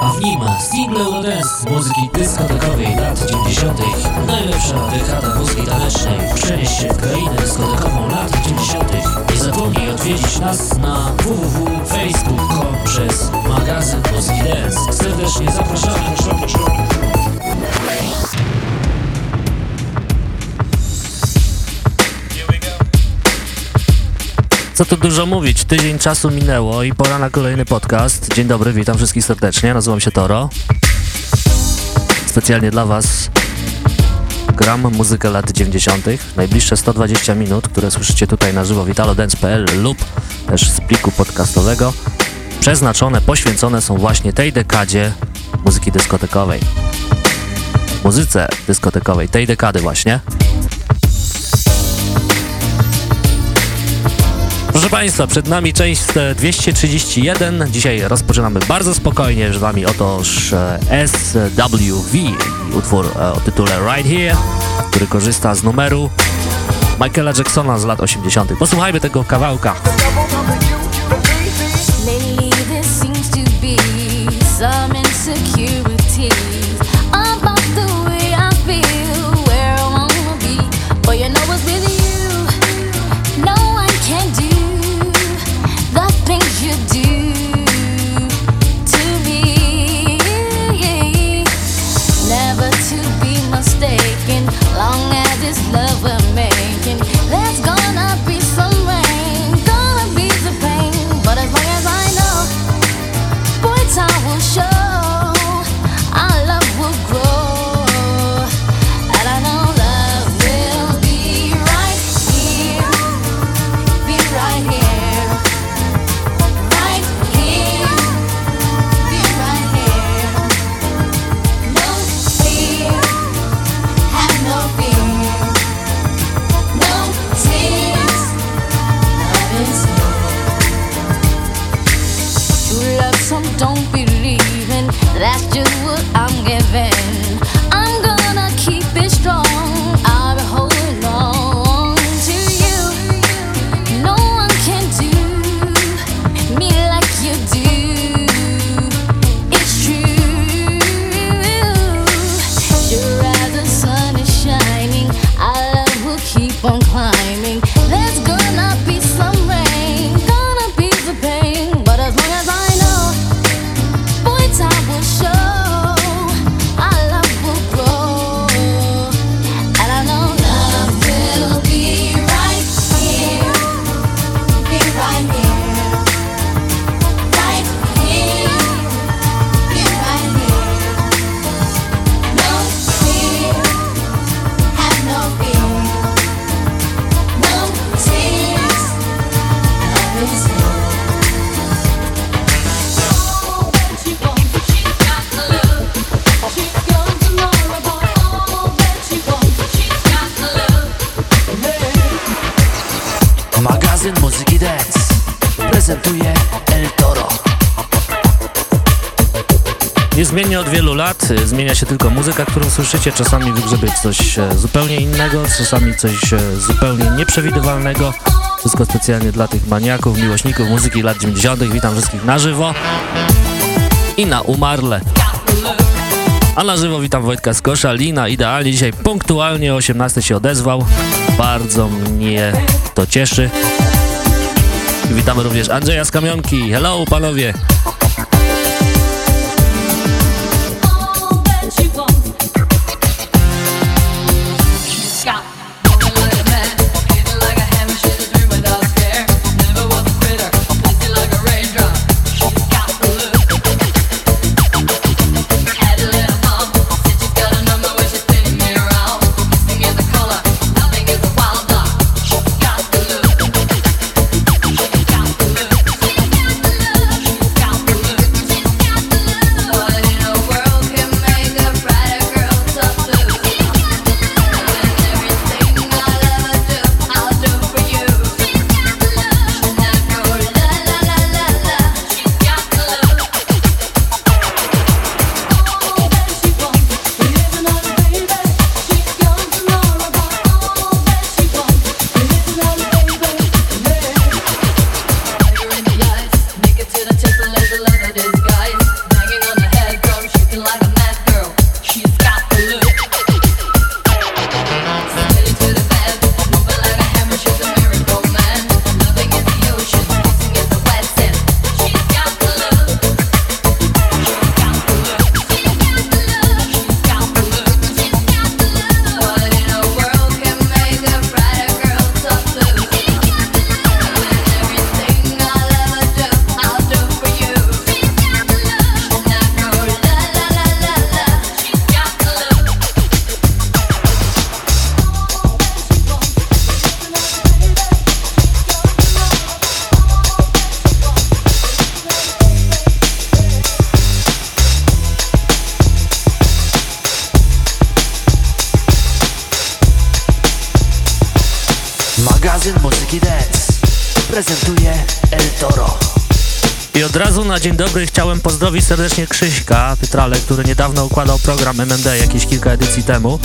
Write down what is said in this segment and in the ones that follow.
a w nim single Eurodance z muzyki dyskotekowej lat 90. Najlepsza dekada muzyki tanecznej. Przenieś się w krainę dyskotekową lat 90. Nie zapomnij odwiedzić nas na www.facebook.com przez magazyn Muzyki Dance. Serdecznie zapraszamy. Co tu dużo mówić, tydzień czasu minęło i pora na kolejny podcast. Dzień dobry, witam wszystkich serdecznie, nazywam się Toro. Specjalnie dla Was gram muzykę lat 90. Najbliższe 120 minut, które słyszycie tutaj na żywo witalodance.pl lub też z pliku podcastowego, przeznaczone, poświęcone są właśnie tej dekadzie muzyki dyskotekowej. Muzyce dyskotekowej, tej dekady właśnie. Proszę Państwa, przed nami część 231. Dzisiaj rozpoczynamy bardzo spokojnie z Wami otoż e, SWV, utwór e, o tytule Right Here, który korzysta z numeru Michaela Jacksona z lat 80. Posłuchajmy tego kawałka. To some insecurity Niezmiennie od wielu lat y, zmienia się tylko muzyka, którą słyszycie. Czasami wygrzebie coś e, zupełnie innego, czasami coś e, zupełnie nieprzewidywalnego. Wszystko specjalnie dla tych maniaków, miłośników muzyki lat 90. Witam wszystkich na żywo i na umarle. A na żywo witam Wojtka Skosza, Lina idealnie dzisiaj punktualnie o 18 się odezwał. Bardzo mnie to cieszy. Witamy również Andrzeja z Kamionki. Hello panowie! Dzień dobry chciałem pozdrowić serdecznie Krzyśka Pytrale, który niedawno układał program MMD jakieś kilka edycji temu.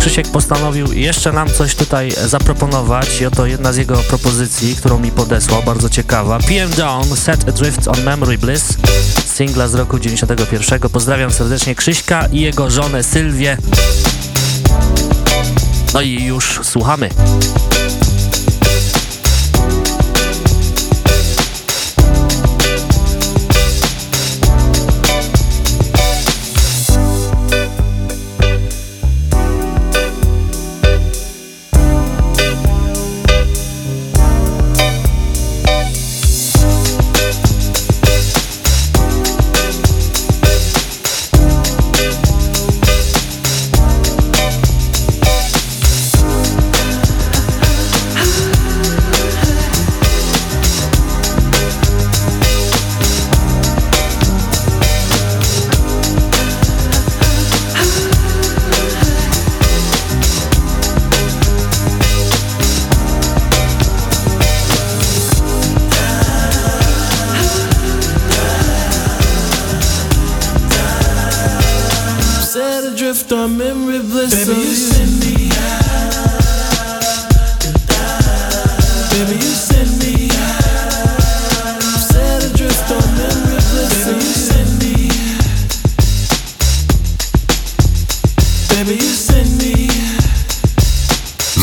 Krzysiek postanowił jeszcze nam coś tutaj zaproponować i oto jedna z jego propozycji, którą mi podesłał, bardzo ciekawa. PM Down, Set Adrift on Memory Bliss, singla z roku 91. Pozdrawiam serdecznie Krzyśka i jego żonę Sylwię. No i już słuchamy.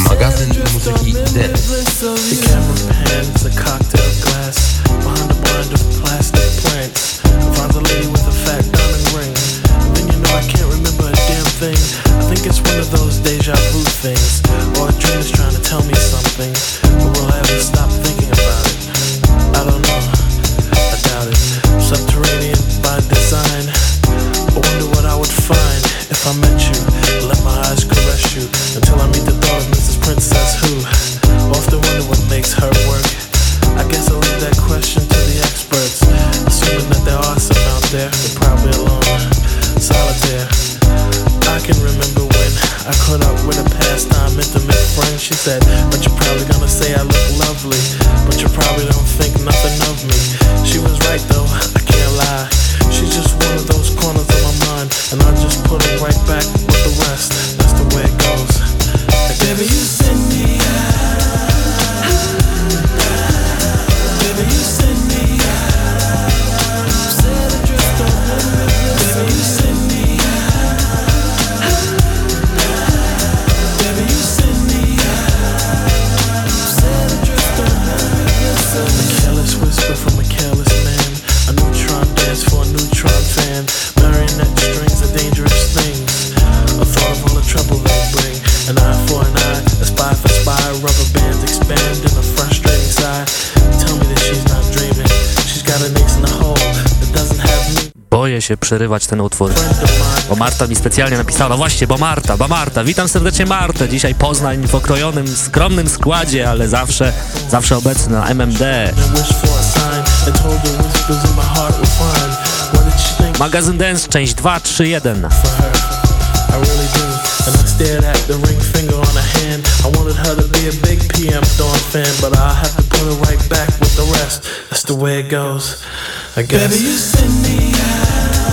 Magazyn muzyki cock. Się przerywać ten utwór. Bo Marta mi specjalnie napisała, no właśnie, bo Marta, bo Marta, witam serdecznie Martę, dzisiaj Poznań w okrojonym, skromnym składzie, ale zawsze, zawsze obecny na MMD. Magazyn Dance, część 2, 3, 1. And I stared at the ring finger on her hand. I wanted her to be a big PM Dawn fan, but I have to put her right back with the rest. That's the way it goes, I guess. Baby,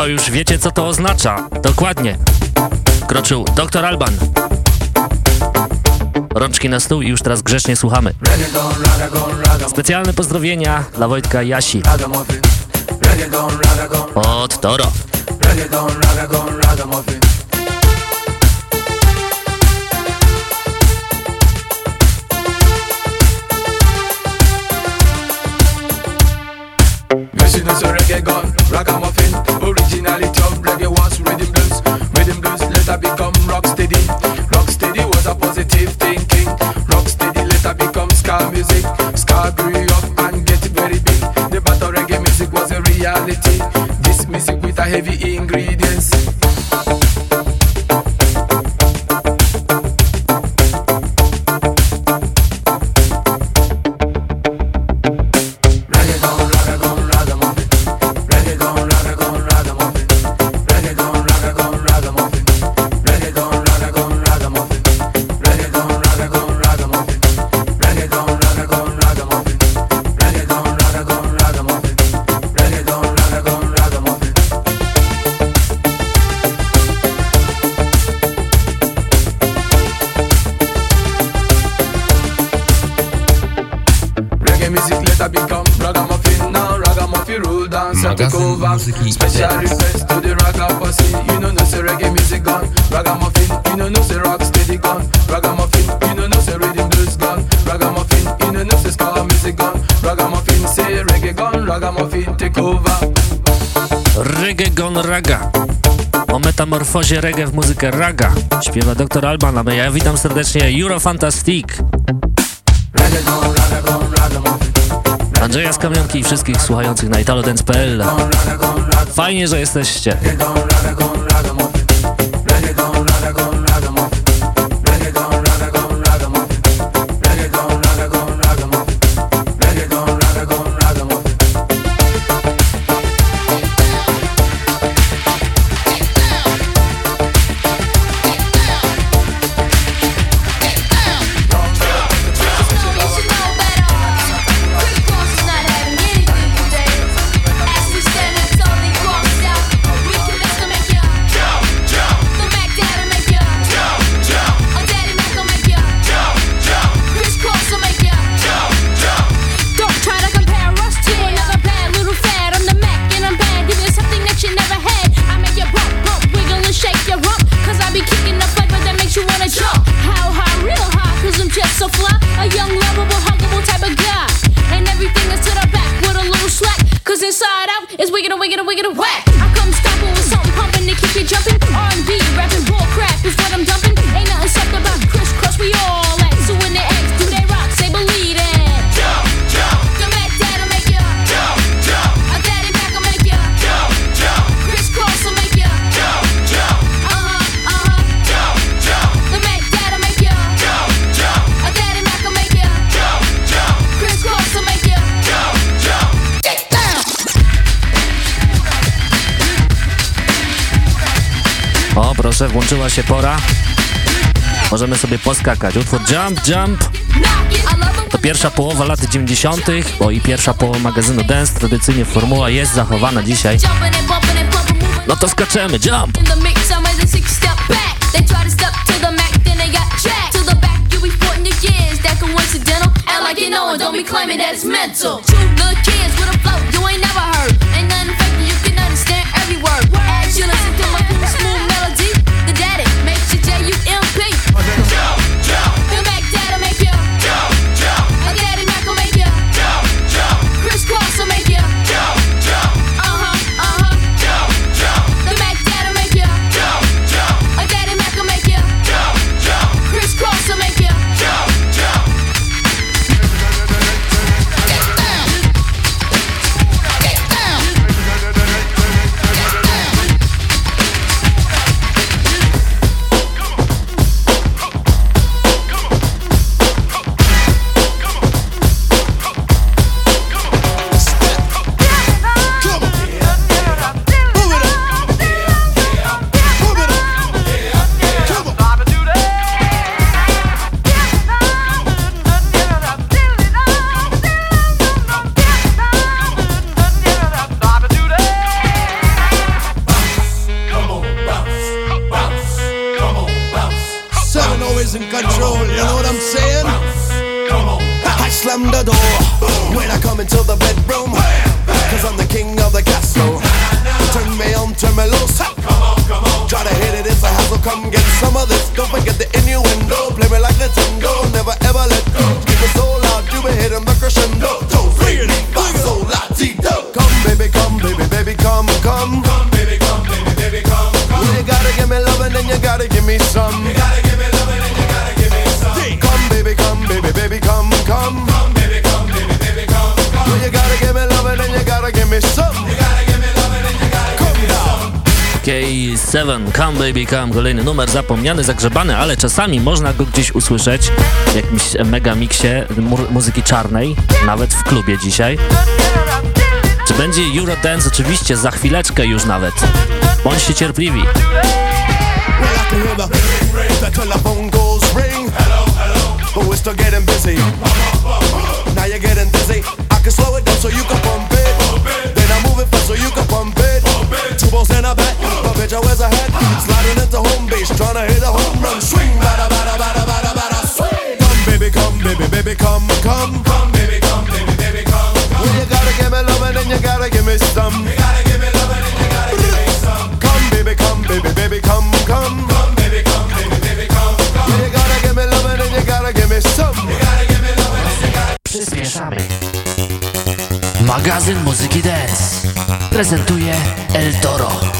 out. już wiecie co to oznacza. Dokładnie. Kroczył Dr. Alban. Rączki na stół i już teraz grzecznie słuchamy. Specjalne pozdrowienia dla Wojtka Jasi. Od Toro. Tough reggae metamorfozie reggae w muzykę raga. Śpiewa dr Alban, a ja witam serdecznie Eurofantastic. Andrzeja z Kamionki i wszystkich słuchających na italodance.pl Fajnie, że jesteście. Sobie poskakać. Utwór Jump, Jump. To pierwsza połowa lat 90., bo i pierwsza połowa magazynu Dance. Tradycyjnie formuła jest zachowana dzisiaj. No to skaczemy, Jump! like you know it, don't K7, Come Baby Come, kolejny numer zapomniany, zagrzebany, ale czasami można go gdzieś usłyszeć w jakimś mega miksie mu muzyki czarnej, nawet w klubie dzisiaj. Czy będzie Eurodance? Oczywiście, za chwileczkę już nawet. Bądźcie cierpliwi. Now you're getting dizzy. I can slow it down so you can pump it. Then I move it fast so you can pump it. Two balls and a bat. My bitch always a hat. Sliding into home base, trying to hit a home run. Swing, bada, bada, bada, bada, bada. Swing. Come, baby, come, baby, baby, come, come. Come, baby, come, baby, baby, come. come. Well, you gotta give me love and you gotta give me some. You gotta give me love and you gotta give me some. Come, baby, come, baby, baby, come, come. Prezentuje El Toro.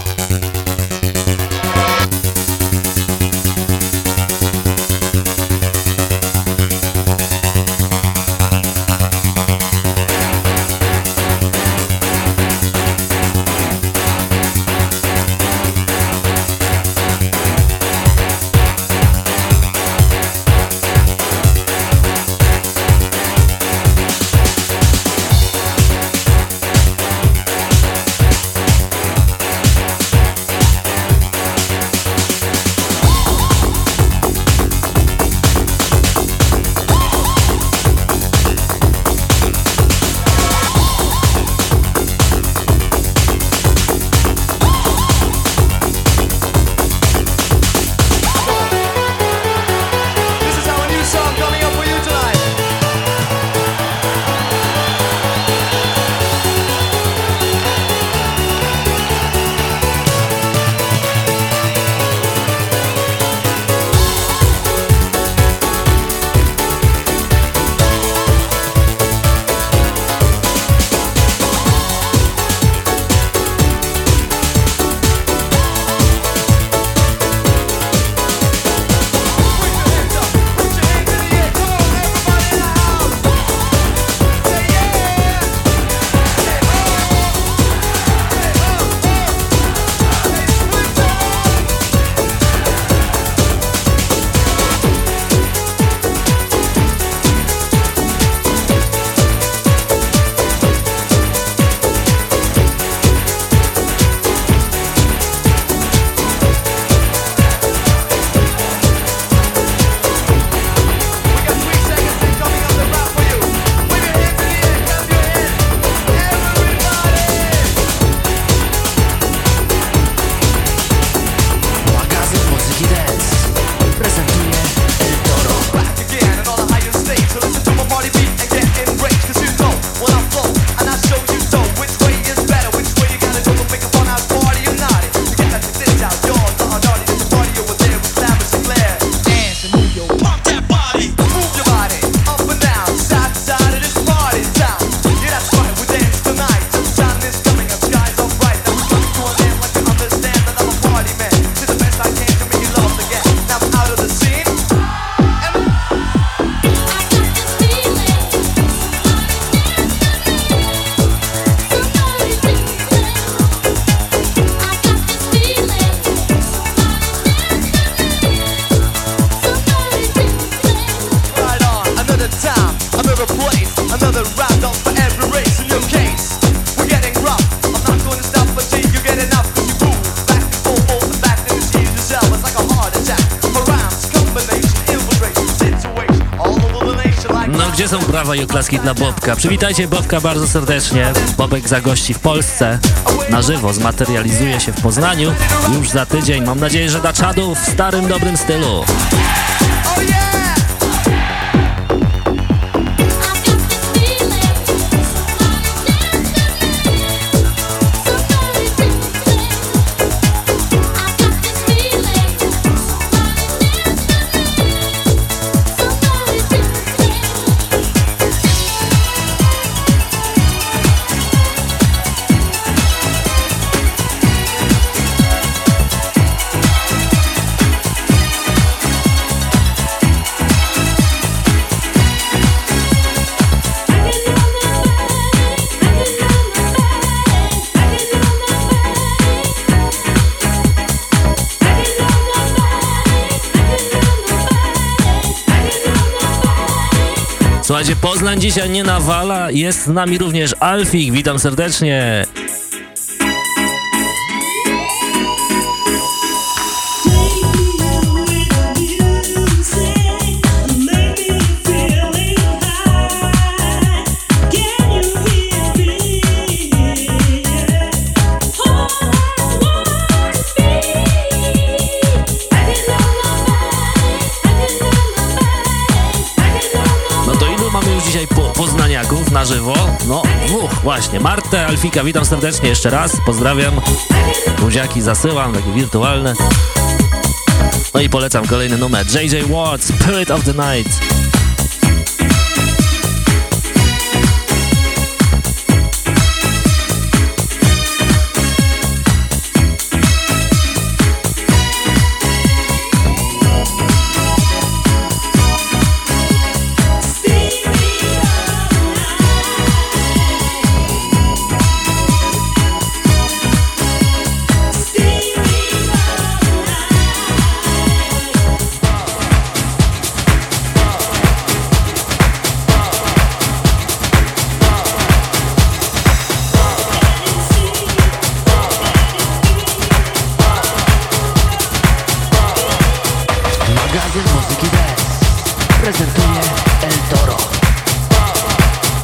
Oklaski dla Bobka. Przywitajcie Bobka bardzo serdecznie. Bobek zagości w Polsce. Na żywo zmaterializuje się w Poznaniu już za tydzień. Mam nadzieję, że da czadu w starym, dobrym stylu. Poznań dzisiaj nie nawala, jest z nami również Alfik, witam serdecznie. Właśnie. Martę, Alfika, witam serdecznie jeszcze raz. Pozdrawiam. Buziaki zasyłam, takie wirtualne. No i polecam kolejny numer. JJ Watts, Spirit of the Night. muzyki dance prezentuje El Toro.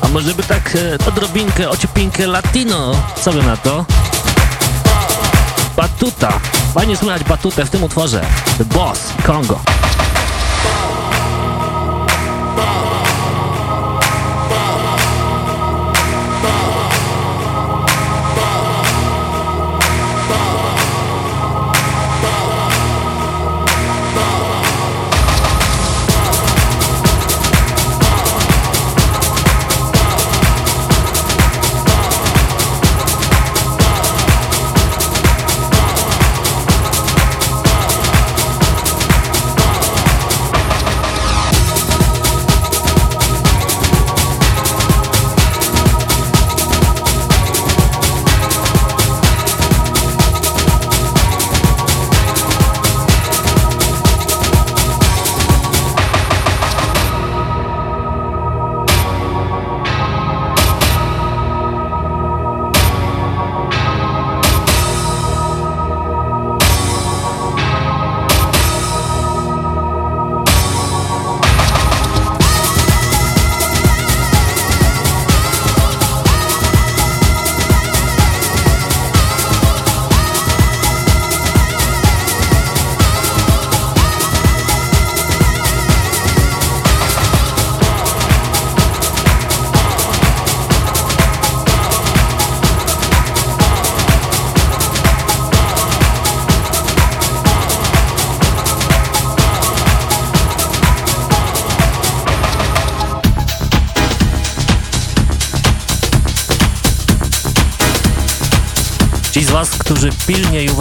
A może by tak e, odrobinkę, ociupinkę latino? Co by na to? Batuta. Fajnie słychać batutę w tym utworze. The Boss, Kongo.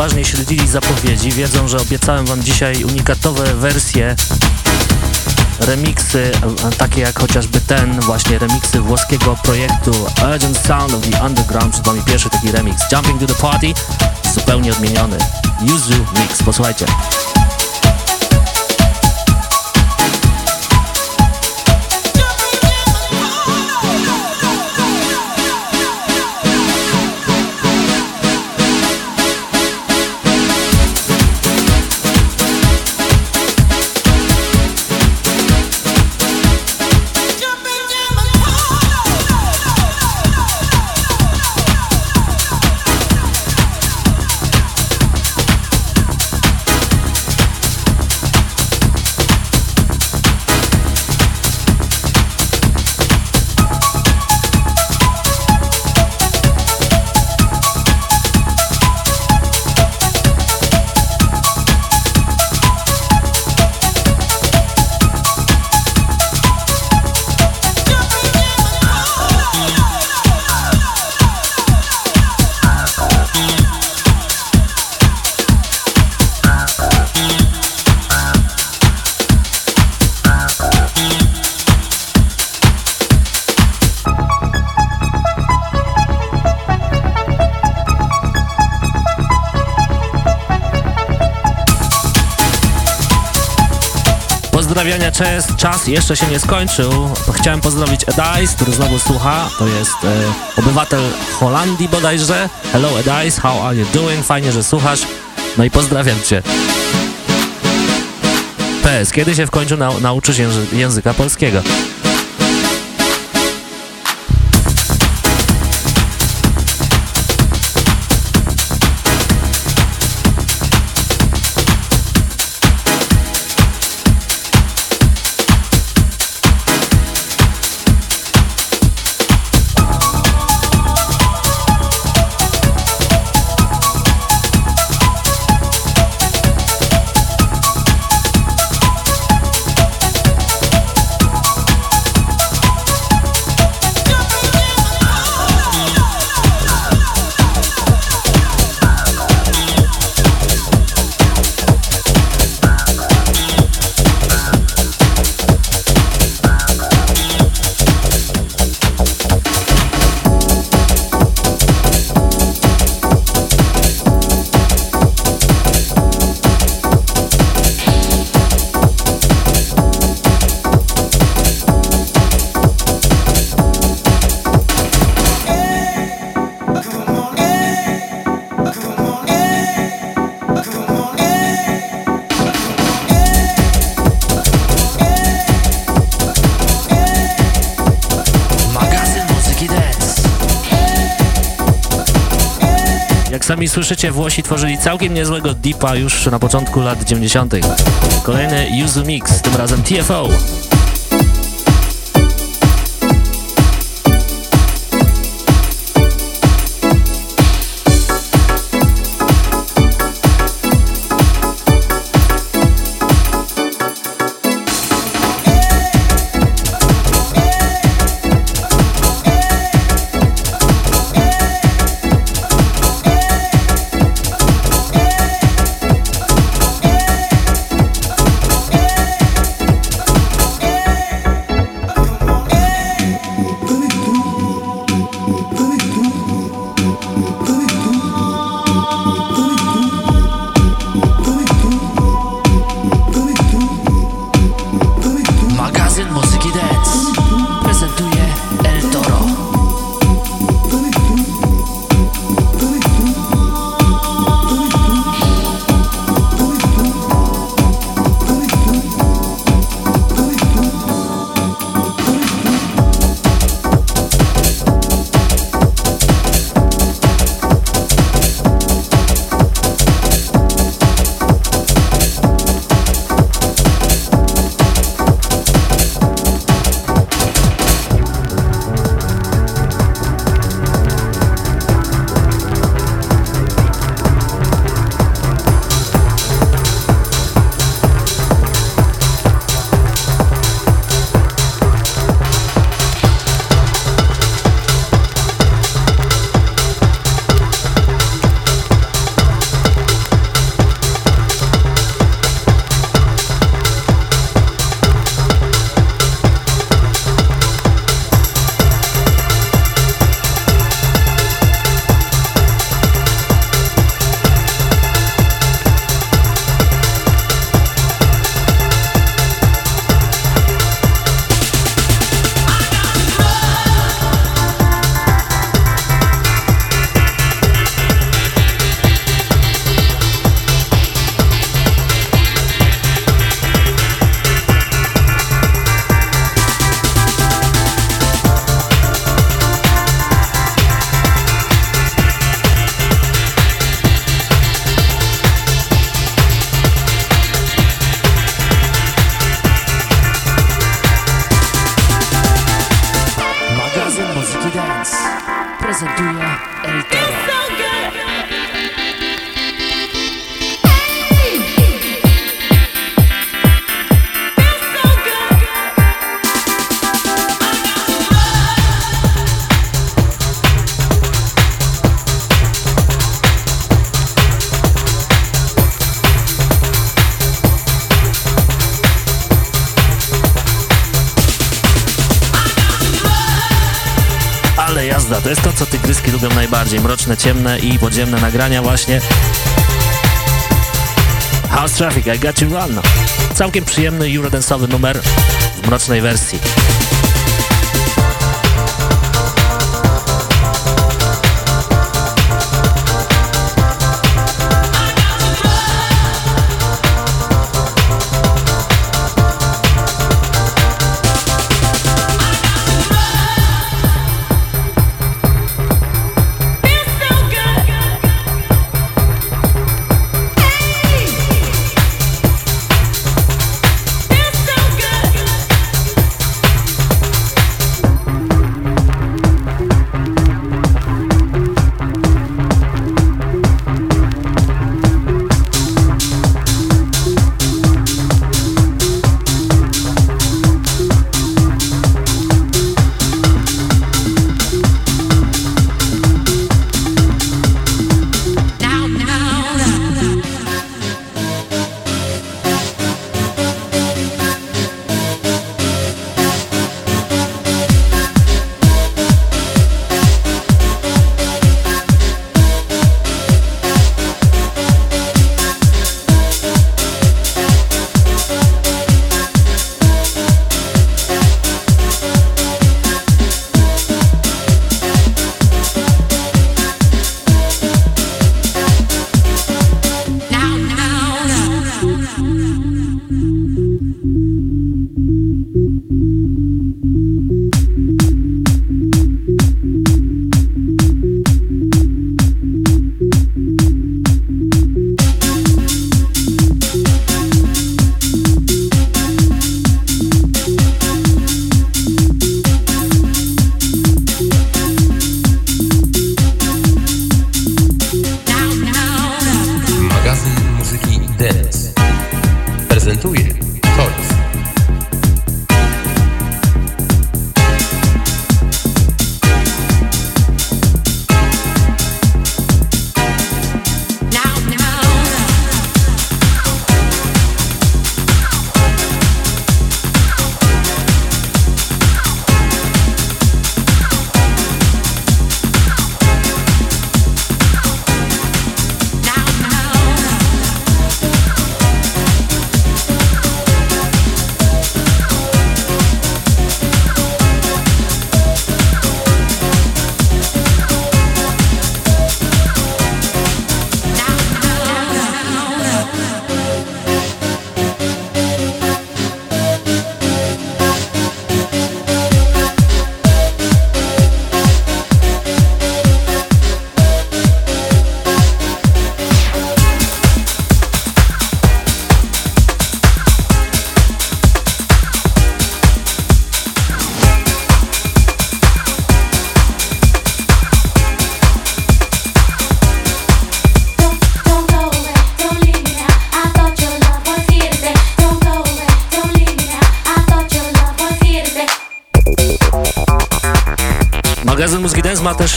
Uważnie śledzili zapowiedzi, wiedzą, że obiecałem Wam dzisiaj unikatowe wersje, remiksy, takie jak chociażby ten, właśnie remiksy włoskiego projektu Urgent Sound of the Underground. Przed Wami pierwszy taki remix, Jumping to the Party, zupełnie odmieniony. Yuzu Mix, posłuchajcie. Czas, czas jeszcze się nie skończył. Chciałem pozdrowić Edice, który znowu słucha. To jest e, obywatel Holandii bodajże. Hello Edice, how are you doing? Fajnie, że słuchasz. No i pozdrawiam cię. PS, kiedy się w końcu nau nauczysz języka polskiego? Słyszycie, Włosi tworzyli całkiem niezłego deepa już na początku lat 90. Kolejny Yuzu Mix, tym razem TFO. Mroczne, ciemne i podziemne nagrania właśnie. House Traffic, I Got You Run. Całkiem przyjemny eurodance'owy numer w mrocznej wersji.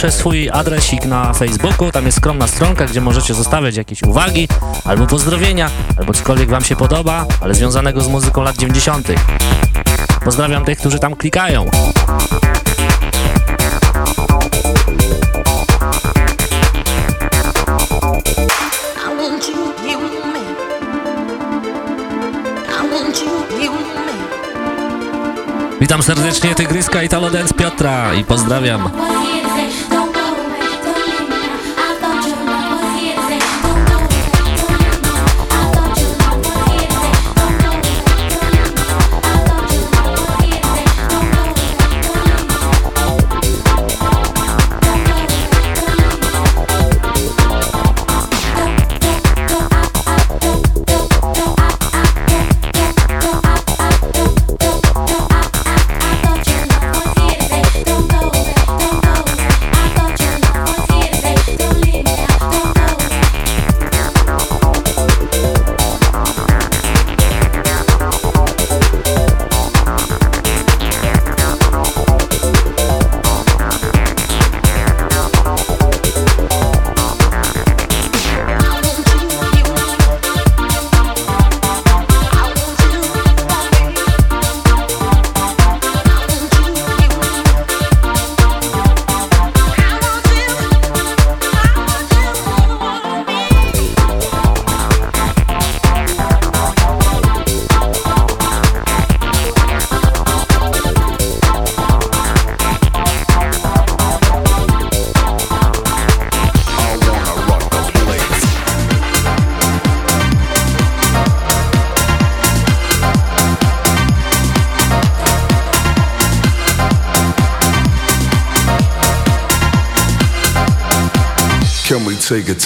Też swój adresik na Facebooku, tam jest skromna stronka, gdzie możecie zostawiać jakieś uwagi, albo pozdrowienia, albo cokolwiek wam się podoba, ale związanego z muzyką lat 90. Pozdrawiam tych, którzy tam klikają. Witam serdecznie Tygryska i Talodens Piotra i pozdrawiam.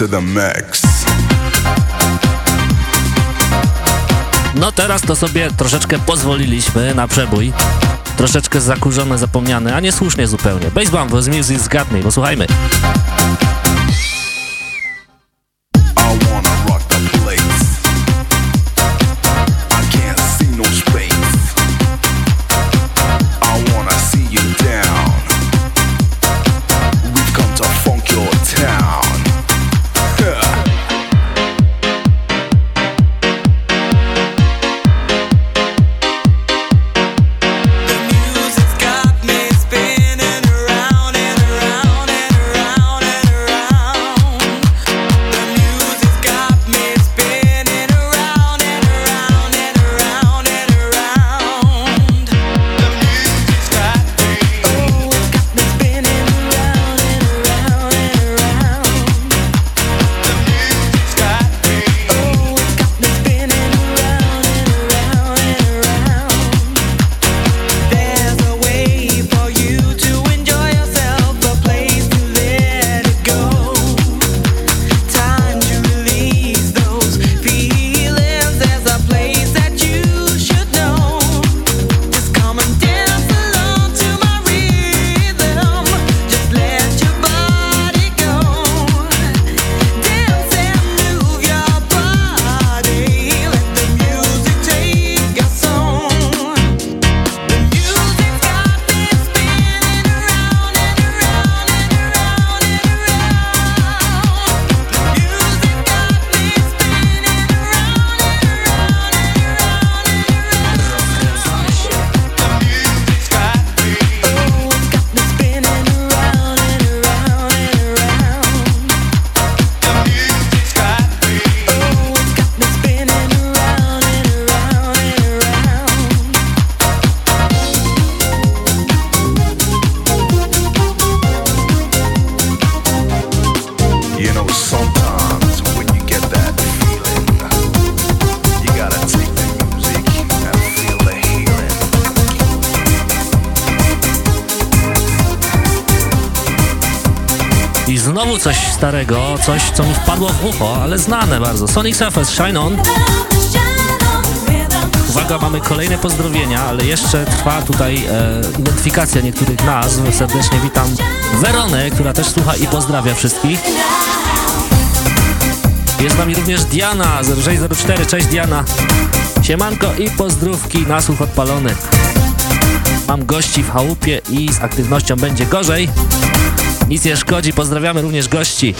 To the max. No teraz to sobie troszeczkę pozwoliliśmy na przebój. Troszeczkę zakurzony, zapomniany, a niesłusznie zupełnie. Baseball z Music Zgadnij, posłuchajmy. Starego, coś co mi wpadło w ucho, ale znane bardzo. Sonic Surface, Shine On. Uwaga, mamy kolejne pozdrowienia, ale jeszcze trwa tutaj e, identyfikacja niektórych nazw. Serdecznie witam Weronę, która też słucha i pozdrawia wszystkich. Jest z nami również Diana 0604, cześć Diana. Siemanko i pozdrówki, nasłuch odpalony. Mam gości w chałupie i z aktywnością będzie gorzej. Nic nie szkodzi, pozdrawiamy również gości.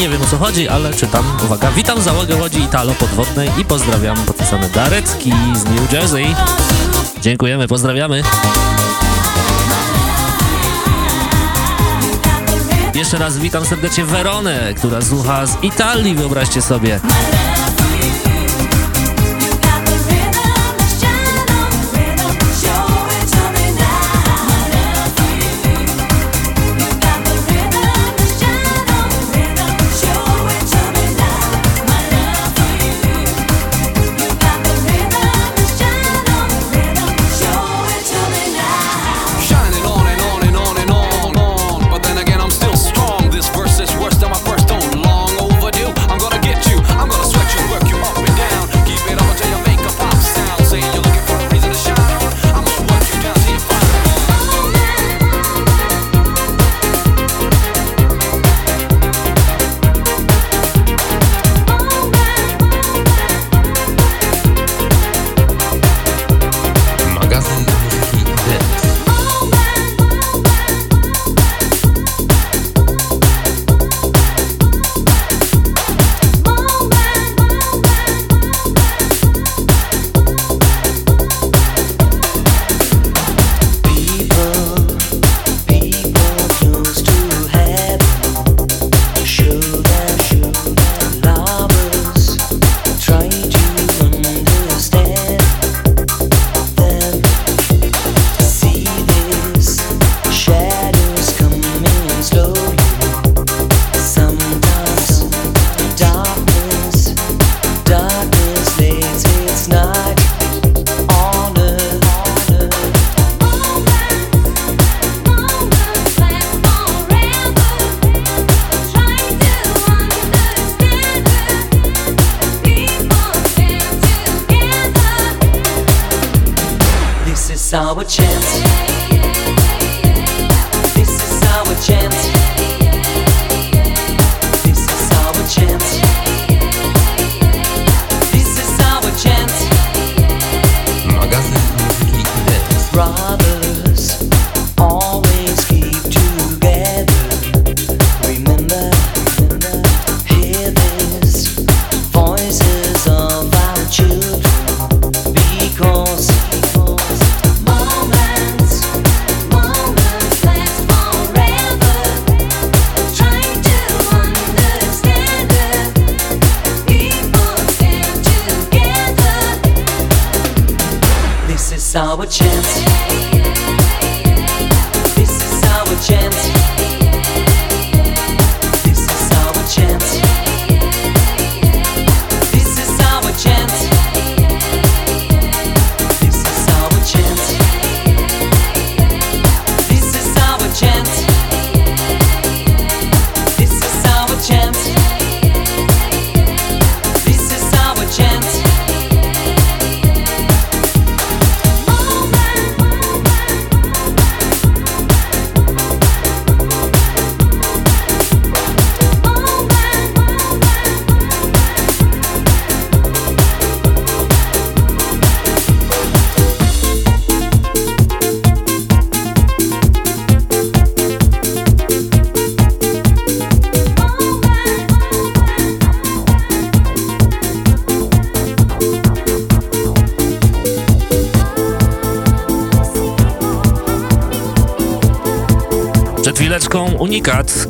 Nie wiem o co chodzi, ale czytam. Uwaga, witam załogę łodzi Italo podwodnej i pozdrawiam podpisane Darecki z New Jersey. Dziękujemy, pozdrawiamy. Jeszcze raz witam serdecznie Weronę, która słucha z Italii, wyobraźcie sobie.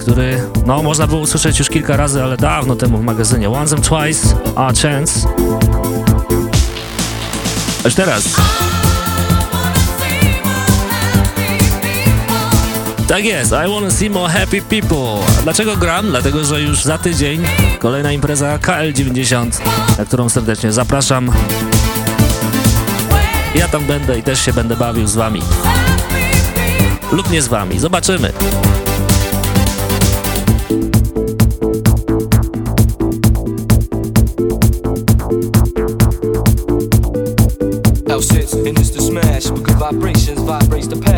który no można było usłyszeć już kilka razy, ale dawno temu w magazynie Once and Twice, A Chance. Aż teraz. Tak jest, I wanna see more happy people. Dlaczego gram? Dlatego, że już za tydzień kolejna impreza KL90, na którą serdecznie zapraszam. Ja tam będę i też się będę bawił z wami. Lub nie z wami, zobaczymy. vibrations vibrates the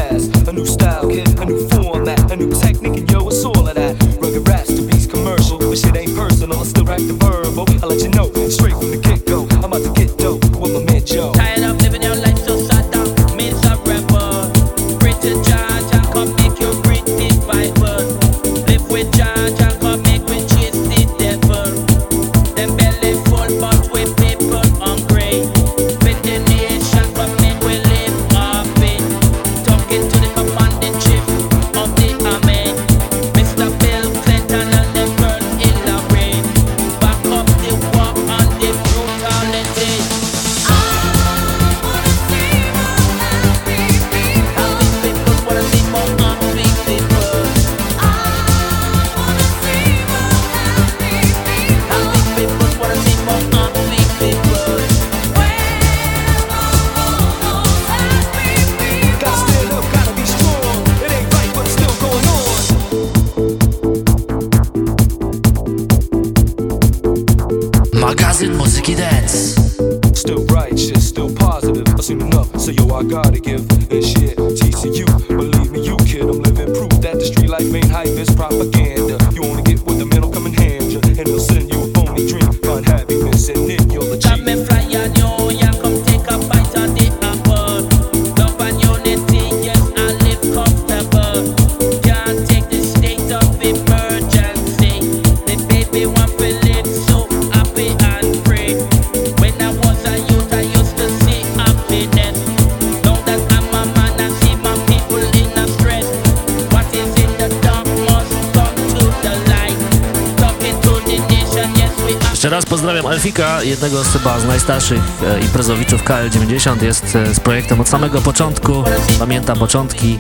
najstarszych e, imprezowiczów KL90, jest e, z projektem od samego początku, Pamiętam początki.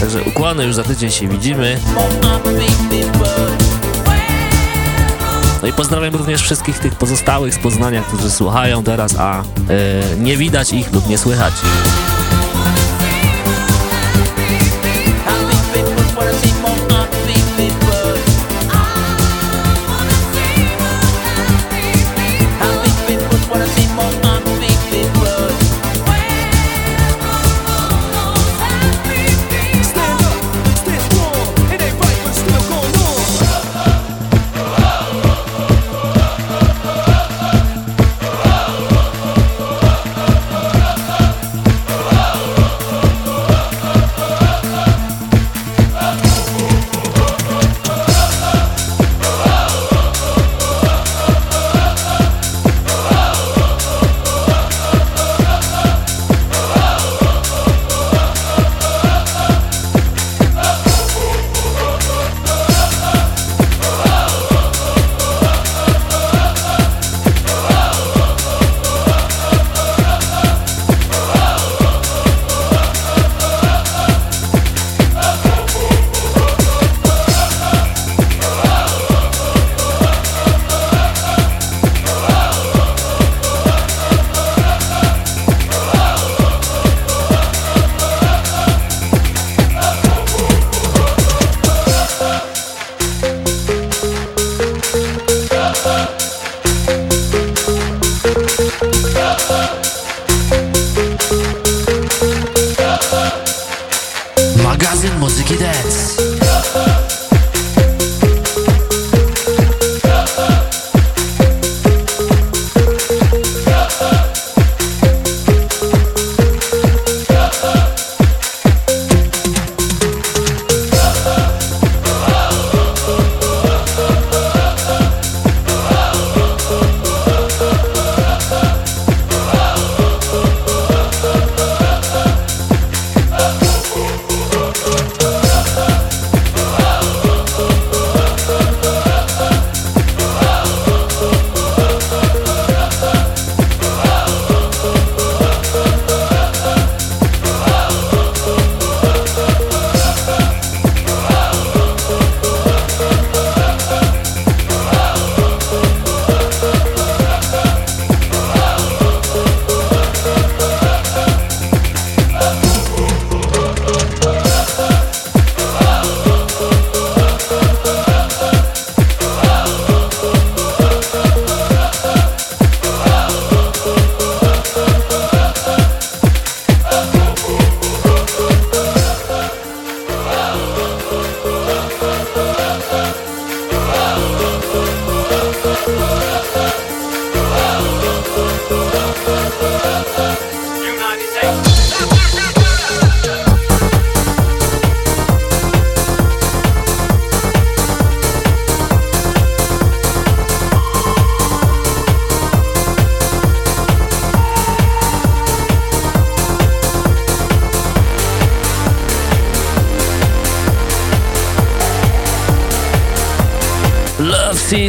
Także ukłony już za tydzień się widzimy. No i pozdrawiam również wszystkich tych pozostałych z Poznania, którzy słuchają teraz, a e, nie widać ich lub nie słychać.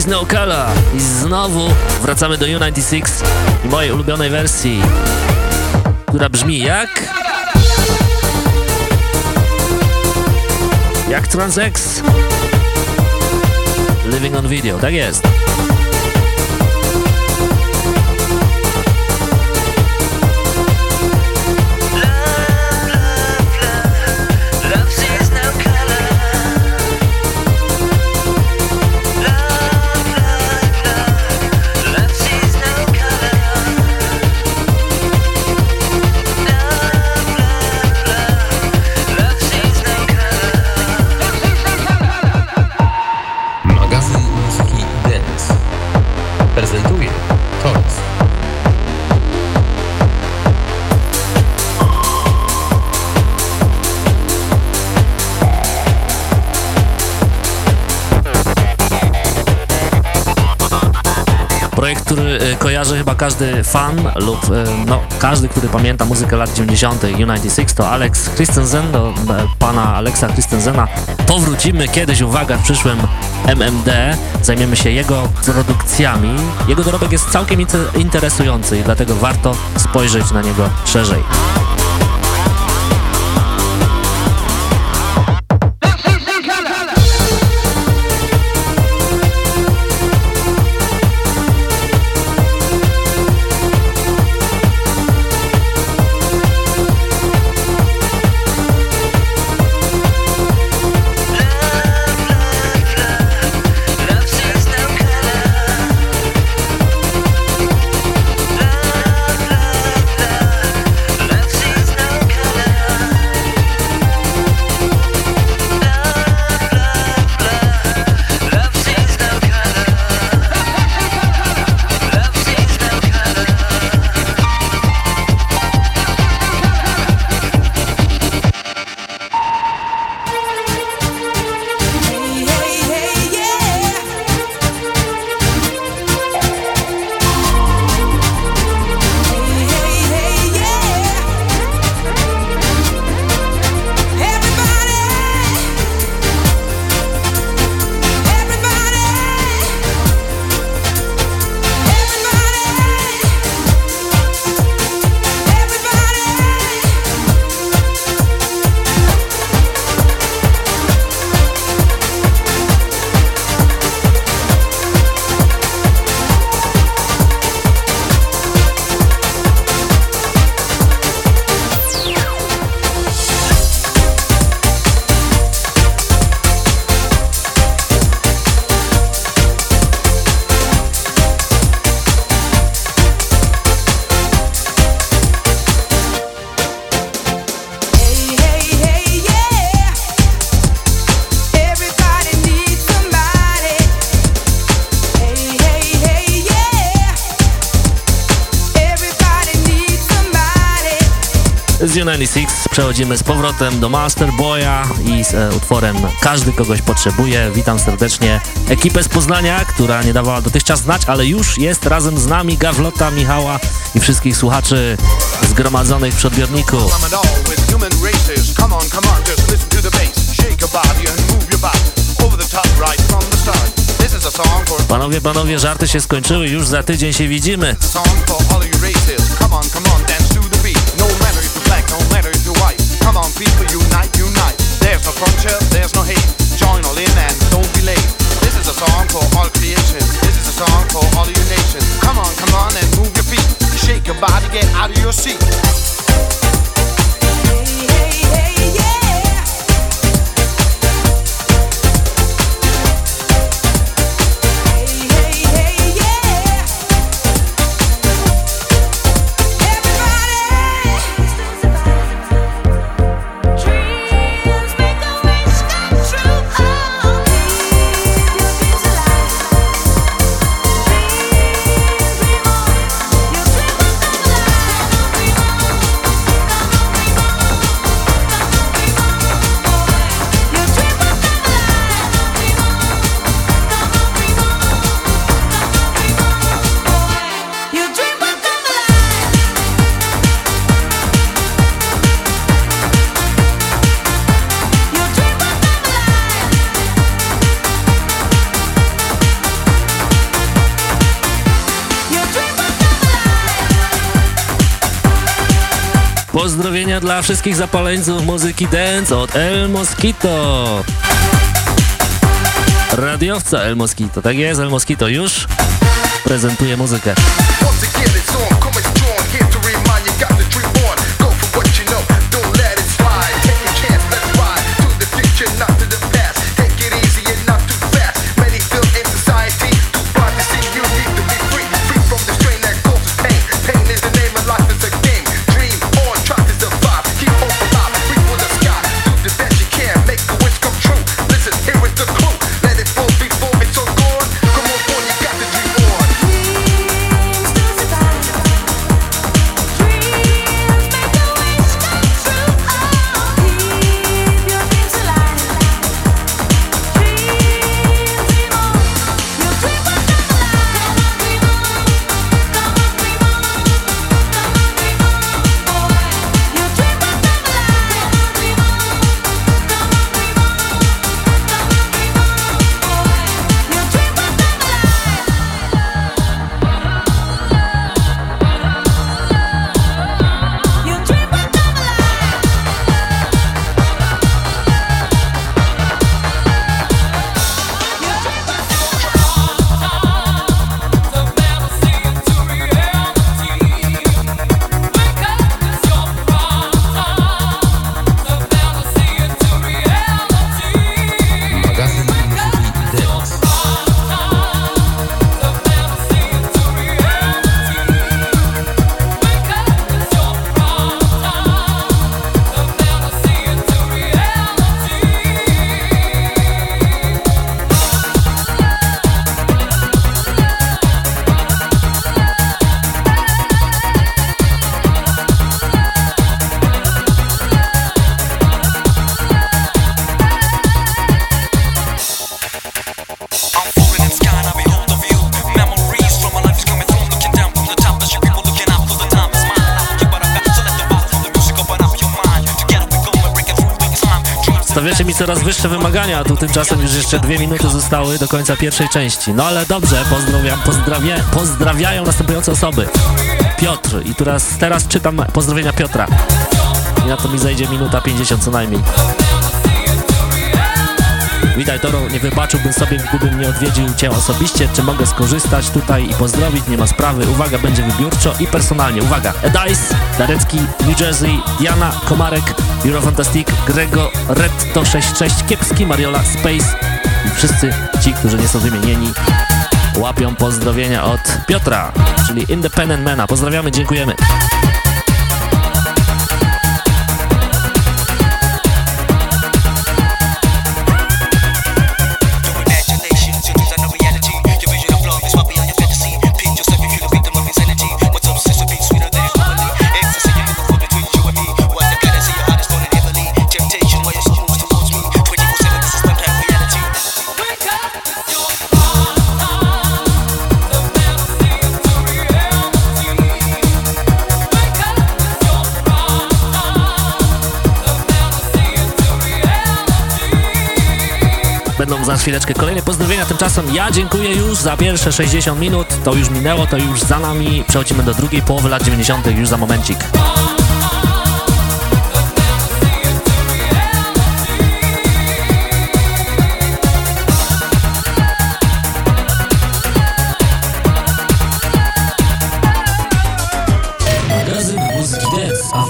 No Color. I znowu wracamy do U96 i mojej ulubionej wersji, która brzmi jak... Jak Transex. Living on Video, tak jest. Kojarzy chyba każdy fan lub e, no, każdy, który pamięta muzykę lat 90. U96 to Alex Christensen, do e, pana Alexa Christensena. Powrócimy kiedyś, uwaga, w przyszłym MMD, zajmiemy się jego produkcjami. Jego dorobek jest całkiem interesujący i dlatego warto spojrzeć na niego szerzej. Przechodzimy z powrotem do Master Boya i z e, utworem Każdy kogoś potrzebuje. Witam serdecznie ekipę z Poznania, która nie dawała dotychczas znać, ale już jest razem z nami Gawlota, Michała i wszystkich słuchaczy zgromadzonych w odbiorniku. Panowie, panowie, żarty się skończyły, już za tydzień się widzimy. There's no frontier, there's no hate. Join all in and don't be late. This is a song for all creation. This is a song for all of your nation. Come on, come on and move your feet. Shake your body, get out of your seat. Wszystkich zapaleńców muzyki dance od El Mosquito. Radiowca El Mosquito, tak jest, El Mosquito już prezentuje muzykę. Wymagania, tu tymczasem już jeszcze dwie minuty zostały do końca pierwszej części. No ale dobrze, pozdrawiam, pozdrawia, pozdrawiają następujące osoby. Piotr i teraz, teraz czytam pozdrowienia Piotra. I na to mi zajdzie minuta 50 co najmniej. Witaj Toro, nie wybaczyłbym sobie, gdybym nie odwiedził Cię osobiście. Czy mogę skorzystać tutaj i pozdrowić? Nie ma sprawy. Uwaga, będzie wybiórczo i personalnie. Uwaga, Edice, Darecki, New Jersey, Diana, Komarek, Eurofantastic, Grego, Red to 66, Kiepski, Mariola, Space i wszyscy ci, którzy nie są wymienieni, łapią pozdrowienia od Piotra, czyli Independent Mana. Pozdrawiamy, dziękujemy. Za chwileczkę kolejne pozdrowienia, tymczasem ja dziękuję już za pierwsze 60 minut, to już minęło, to już za nami, przechodzimy do drugiej połowy lat 90. już za momencik.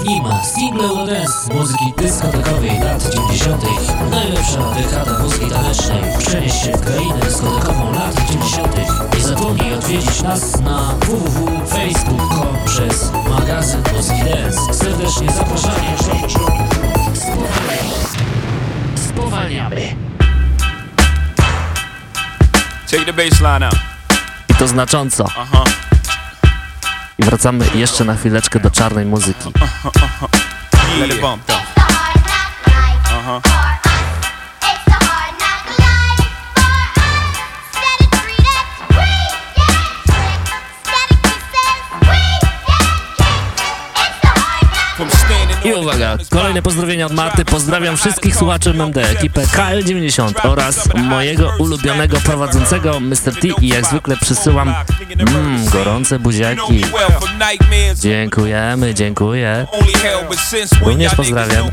Dance, a w nim single dance muzyki dyskotekowej lat 90. Najlepsza dekada muzyki tanecznej. Przenieś się w krainę dyskotekową lat 90. Nie zapomnij odwiedzić nas na www.facebook.com przez magazyn muzyki dance. Serdecznie zapraszamy. Spowalniamy. Take the bass line out. I to znacząco. Uh-huh. I wracamy jeszcze na chwileczkę do czarnej muzyki. Let it bump though. Uh-huh. Standing uwaga, kolejne pozdrowienia od Marty. Pozdrawiam wszystkich słuchaczy MMD, ekipę KL90 oraz mojego ulubionego prowadzącego Mr. T i jak zwykle przysyłam mm, gorące buziaki. Dziękujemy, dziękuję. Również pozdrawiam.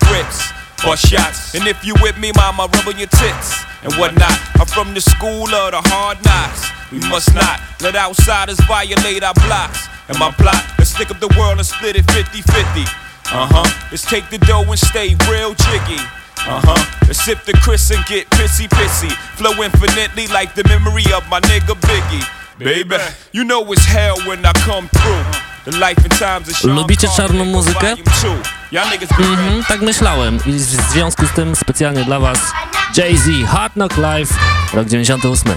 Grips. Bust shots, and if you with me, mama, rubbing your tits and whatnot. I'm from the school of the hard knocks. We must not let outsiders violate our blocks. And my plot, let's stick up the world and split it 50 50. Uh huh, let's take the dough and stay real jiggy. Uh huh, let's sip the Chris and get pissy pissy. Flow infinitely like the memory of my nigga Biggie. Baby, you know it's hell when I come through. The life and times of Sean Lubicie czarną muzykę? Volume 2. Y'all niggas be Mhm, tak myślałem i w związku z tym specjalnie dla was Jay-Z, Hard Knock Live, rok 98.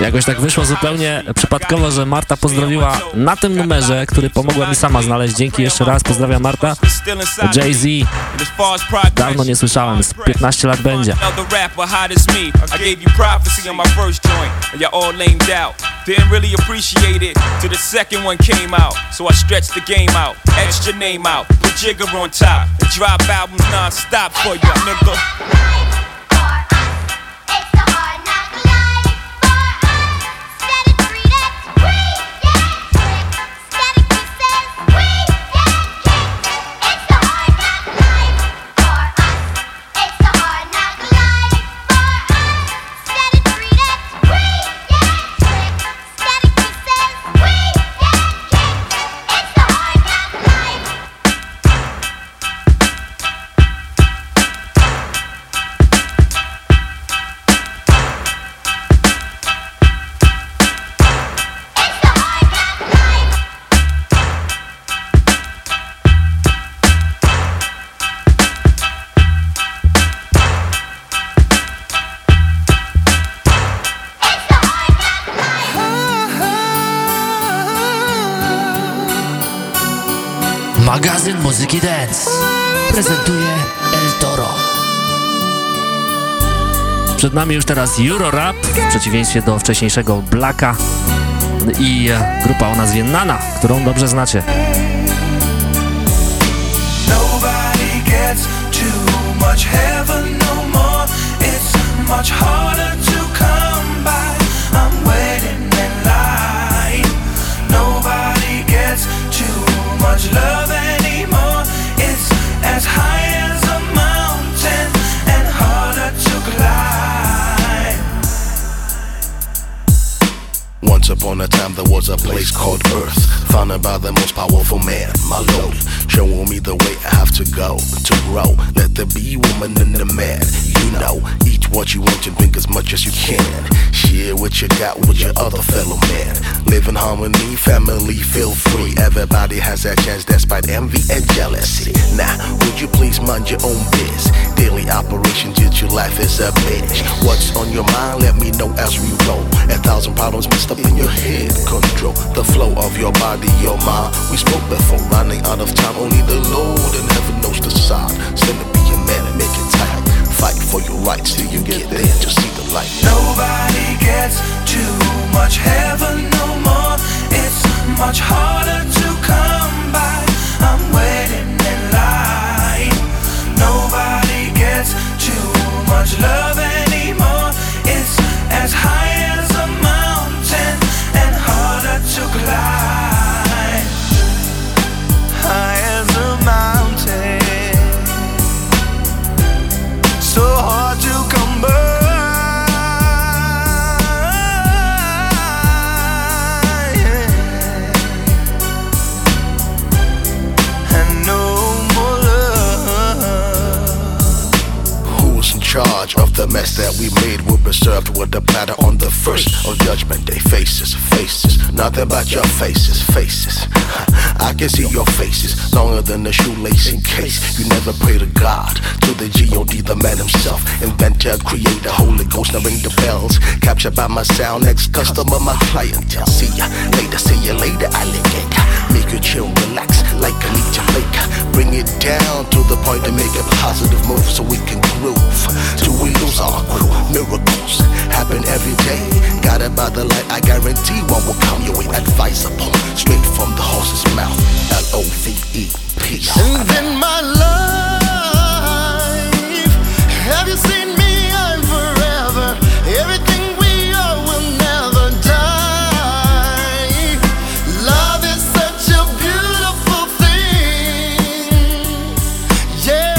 Jakoś tak wyszło zupełnie przypadkowo, że Marta pozdrowiła na tym numerze, który pomogła mi sama znaleźć. Dzięki jeszcze raz, pozdrawiam Marta. Jay-Z, dawno nie słyszałem, z 15 lat będzie. Didn't really appreciate it till the second one came out. So I stretched the game out, etched your name out, put Jigger on top, and drop albums non-stop for ya, nigga. Przed nami już teraz Eurorap, w przeciwieństwie do wcześniejszego Blacka i e, grupa o nazwie Nana, którą dobrze znacie. The most powerful man, my Lord, showing me the way I have to go to grow. Let there be woman and the man, you know. Eat what you want and drink as much as you can. Share what you got with your other fellow man. Live in harmony, family, feel free. Everybody has a chance despite envy and jealousy. Now, would you please mind your own biz? daily operations, did your life is a bitch. What's on your mind? Let me know as we roll. A thousand problems messed up in your head. Control the flow of your body, your mind. We spoke before running out of time. Only the Lord and heaven knows the side. Send to be a man and make it tight. Fight for your rights till you get there. Just see the light. Nobody gets too much heaven no more. It's much harder to love. Mess that we made will be served with a platter on the first of Judgment Day. Faces, faces, nothing but your faces, faces. I can see your faces longer than a shoelace in case you never pray to God, to the G.O.D. the man himself, inventor, creator, Holy Ghost. Now ring the bells, captured by my sound, ex customer, my clientele. See ya later, see ya later, alligator. Make you chill, relax like a need Jamaica. Bring it down to the point to make a positive move so we can groove. Till we lose our. Miracles happen every day. Guided by the light, I guarantee one will come your way. upon, straight from the horse's mouth. L O V E, peace. And then my life, have you seen me? I'm forever. Everything we are will never die. Love is such a beautiful thing. Yeah.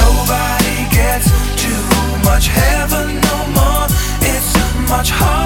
Nobody gets too much heaven no more. It's much harder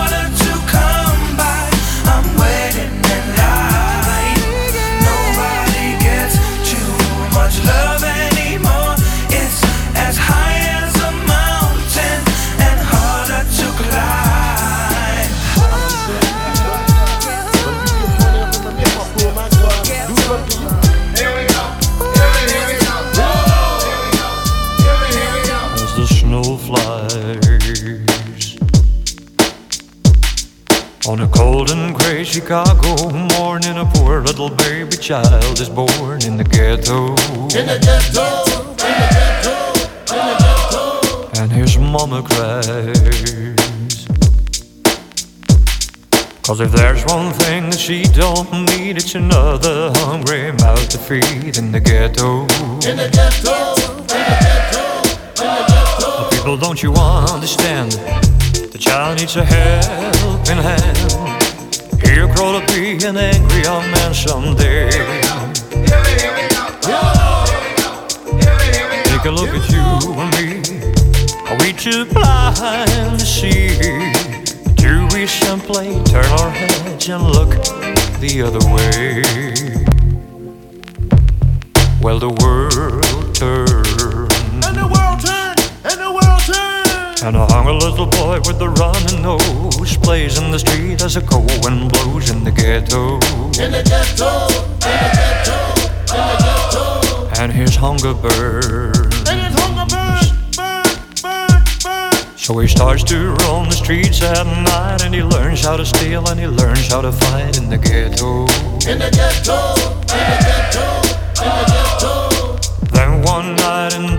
child is born in the ghetto. In the ghetto, in the ghetto, in the ghetto. And his mama cries. Cause if there's one thing that she don't need, it's another hungry mouth to feed in the ghetto. In the ghetto, in the ghetto, in the ghetto. People, don't you understand? The child needs a helping hand. Grow to be an angry young man someday. Take a look at you and me. Are we too blind to see? Do we simply turn our heads and look the other way? Well, the world turns. And the world turn, and the world turn. And a hungry little boy with a running nose plays in the street as a cold wind blows in the ghetto. In the ghetto, in the ghetto, in the ghetto. And his hunger burns. And his hunger burn, burn, burn, burn. So he starts to roam the streets at night and he learns how to steal and he learns how to fight in the ghetto. In the ghetto, in the ghetto, in the ghetto. Then one night in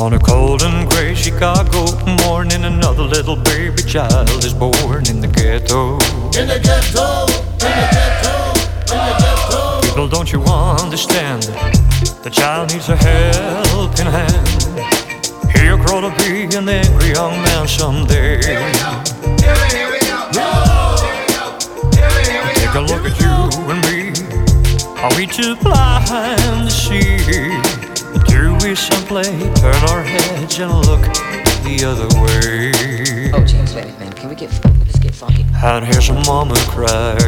On a cold and gray Chicago morning, another little baby child is born in the ghetto. In the ghetto, in the ghetto, in the ghetto. People, don't you understand? The child needs a helping hand. He'll grow to be an angry young man someday. Here we Take a look at you and me. Are we too blind to see? Or do we simply turn our heads and look the other way? Oh, James, wait a minute. Can we get let's get funky? And here's a mama cry.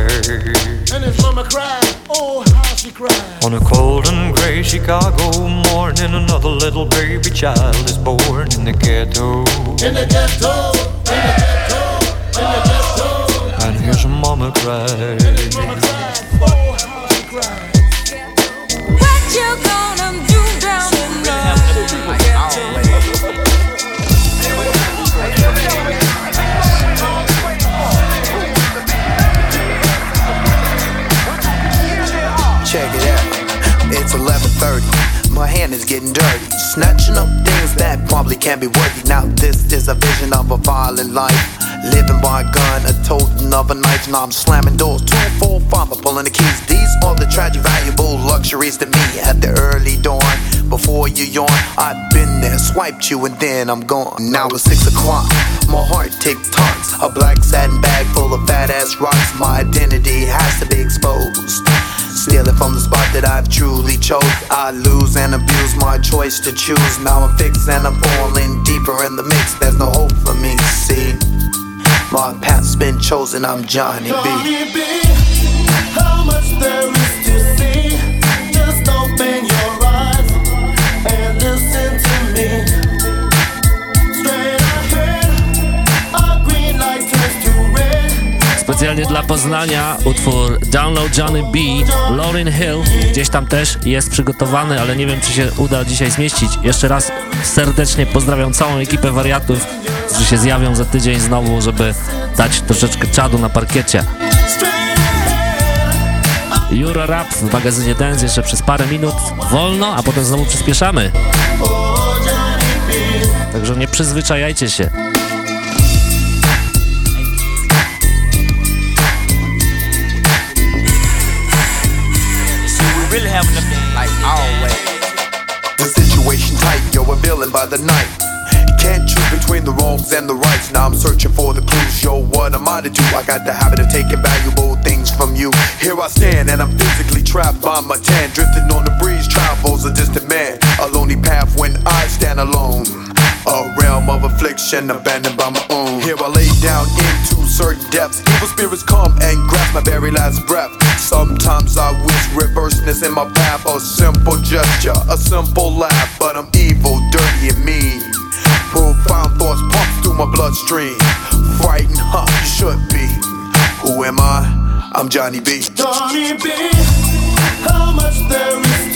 And his mama cried, oh how she cried. On a cold and gray Chicago morning, another little baby child is born in the ghetto. In the ghetto, in the ghetto, in the ghetto. And here's a mama cry. And it's mama cried, oh how she cried. What you Check it out. It's 11:30. My hand is getting dirty, snatching up things that probably can't be worthy. Now this is a vision of a violent life, a gun, a totem of a knife. Now I'm slamming doors, two, four, five, I'm pulling the keys. These are the tragic, valuable luxuries to me at the early dawn. before you yawn. I've been there, swiped you, and then I'm gone. Now it's six o'clock, my heart tick tocks. A black satin bag full of fat ass rocks. My identity has to be exposed. Stealing from the spot that I've truly chose. I lose and abuse my choice to choose. Now I'm fixed and I'm falling deeper in the mix. There's no hope for me, see. My path's been chosen, I'm Johnny B. Johnny B, how much there is to see. Just open your eyes and listen to me. Straight ahead, a green light turns to red. Specjalnie dla Poznania utwór Download Johnny B, Lauryn Hill, gdzieś tam też jest przygotowany, ale nie wiem czy się uda dzisiaj zmieścić. Jeszcze raz serdecznie pozdrawiam całą ekipę wariatów, którzy się zjawią za tydzień znowu, żeby dać troszeczkę czadu na parkiecie. Jura Rap w magazynie Dance jeszcze przez parę minut wolno, a potem znowu przyspieszamy. Także nie przyzwyczajajcie się. Like always. The situation tight, yo, by the night. Between the wrongs and the rights. Now I'm searching for the clues. Yo, what am I to do? I got the habit of taking valuable things from you. Here I stand, and I'm physically trapped by my tan. Drifting on the breeze, travels a distant man. A lonely path when I stand alone. A realm of affliction, abandoned by my own. Here I lay down into certain depths. Evil spirits come and grasp my very last breath. Sometimes I wish reverseness in my path. A simple gesture, a simple laugh. But I'm evil, dirty, and mean. Profound thoughts pump through my bloodstream. Frightened, huh? You should be. Who am I? I'm Johnny B. Johnny B, how much there is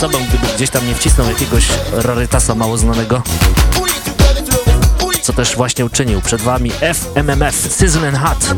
sobą, gdyby gdzieś tam nie wcisnął jakiegoś rarytasa mało znanego. Co też właśnie uczynił. Przed wami FMMF, Sizzle and Hot.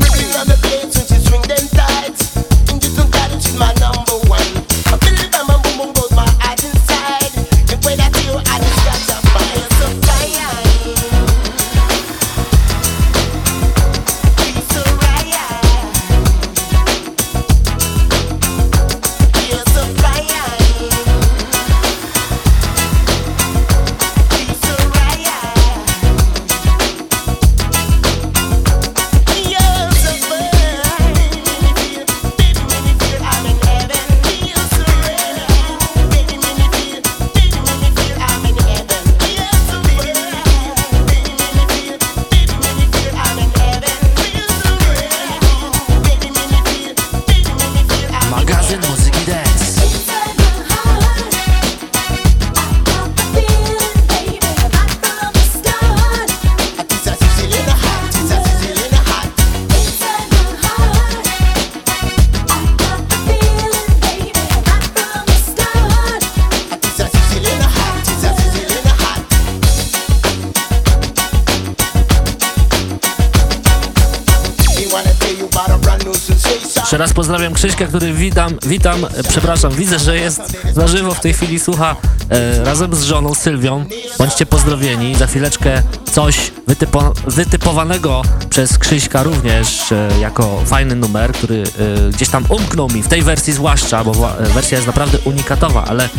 Krzyśka, który witam, witam, przepraszam, widzę, że jest na żywo w tej chwili, słucha e, razem z żoną Sylwią. Bądźcie pozdrowieni. Za chwileczkę coś wytypo, wytypowanego przez Krzyśka również e, jako fajny numer, który e, gdzieś tam umknął mi w tej wersji zwłaszcza, bo e, wersja jest naprawdę unikatowa, ale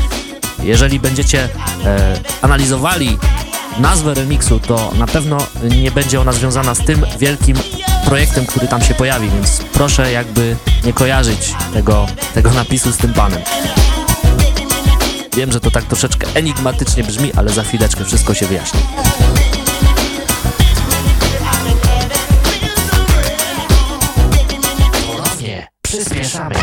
jeżeli będziecie e, analizowali nazwę remiksu, to na pewno nie będzie ona związana z tym wielkim projektem, który tam się pojawi, więc proszę jakby nie kojarzyć tego, tego napisu z tym panem. Wiem, że to tak troszeczkę enigmatycznie brzmi, ale za chwileczkę wszystko się wyjaśni. Ponownie przyspieszamy.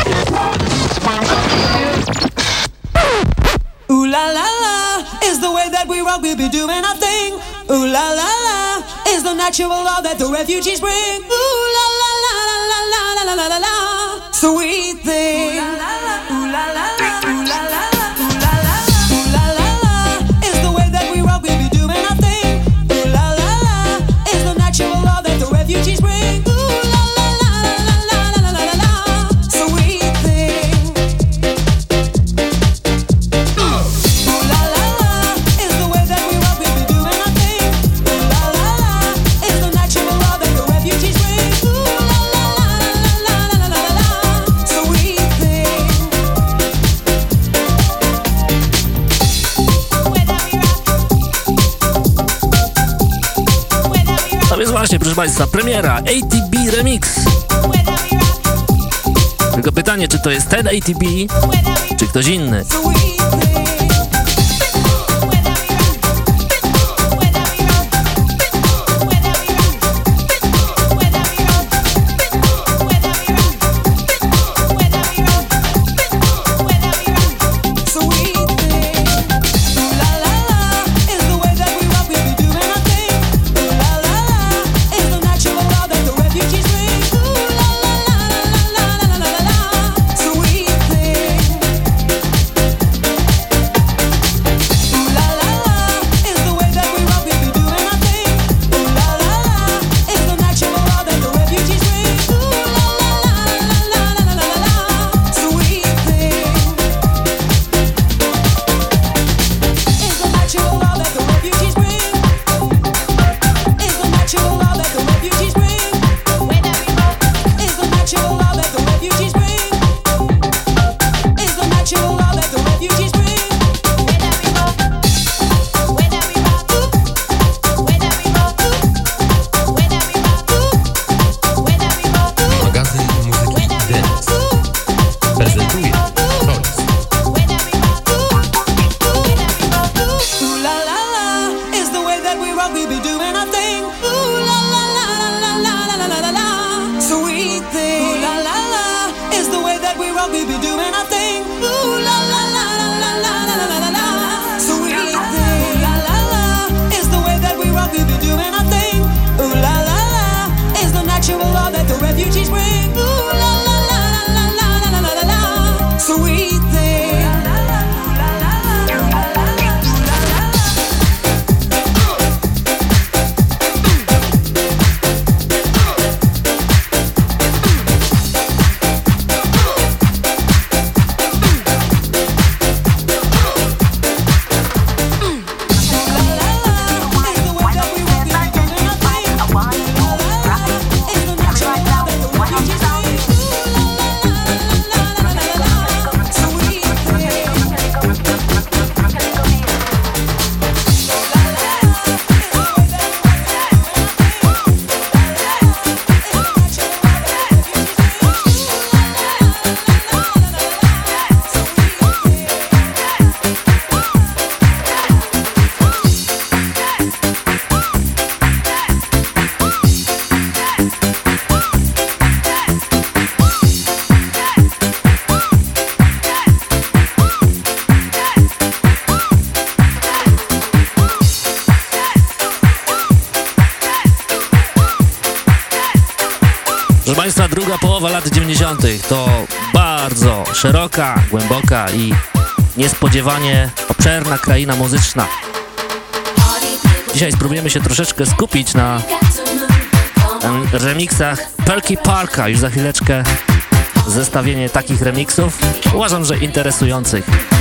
Ooh la la la is the way that we rock, we'll be doing our thing. Ooh la la la is the natural law that the refugees bring. Ooh la la la la la la la la la. sweet proszę Państwa, premiera ATB Remix. Tylko pytanie, czy to jest ten ATB, czy ktoś inny. szeroka, głęboka i niespodziewanie obszerna kraina muzyczna. Dzisiaj spróbujemy się troszeczkę skupić na remixach Perky Parka. Już za chwileczkę zestawienie takich remixów. Uważam, że interesujących.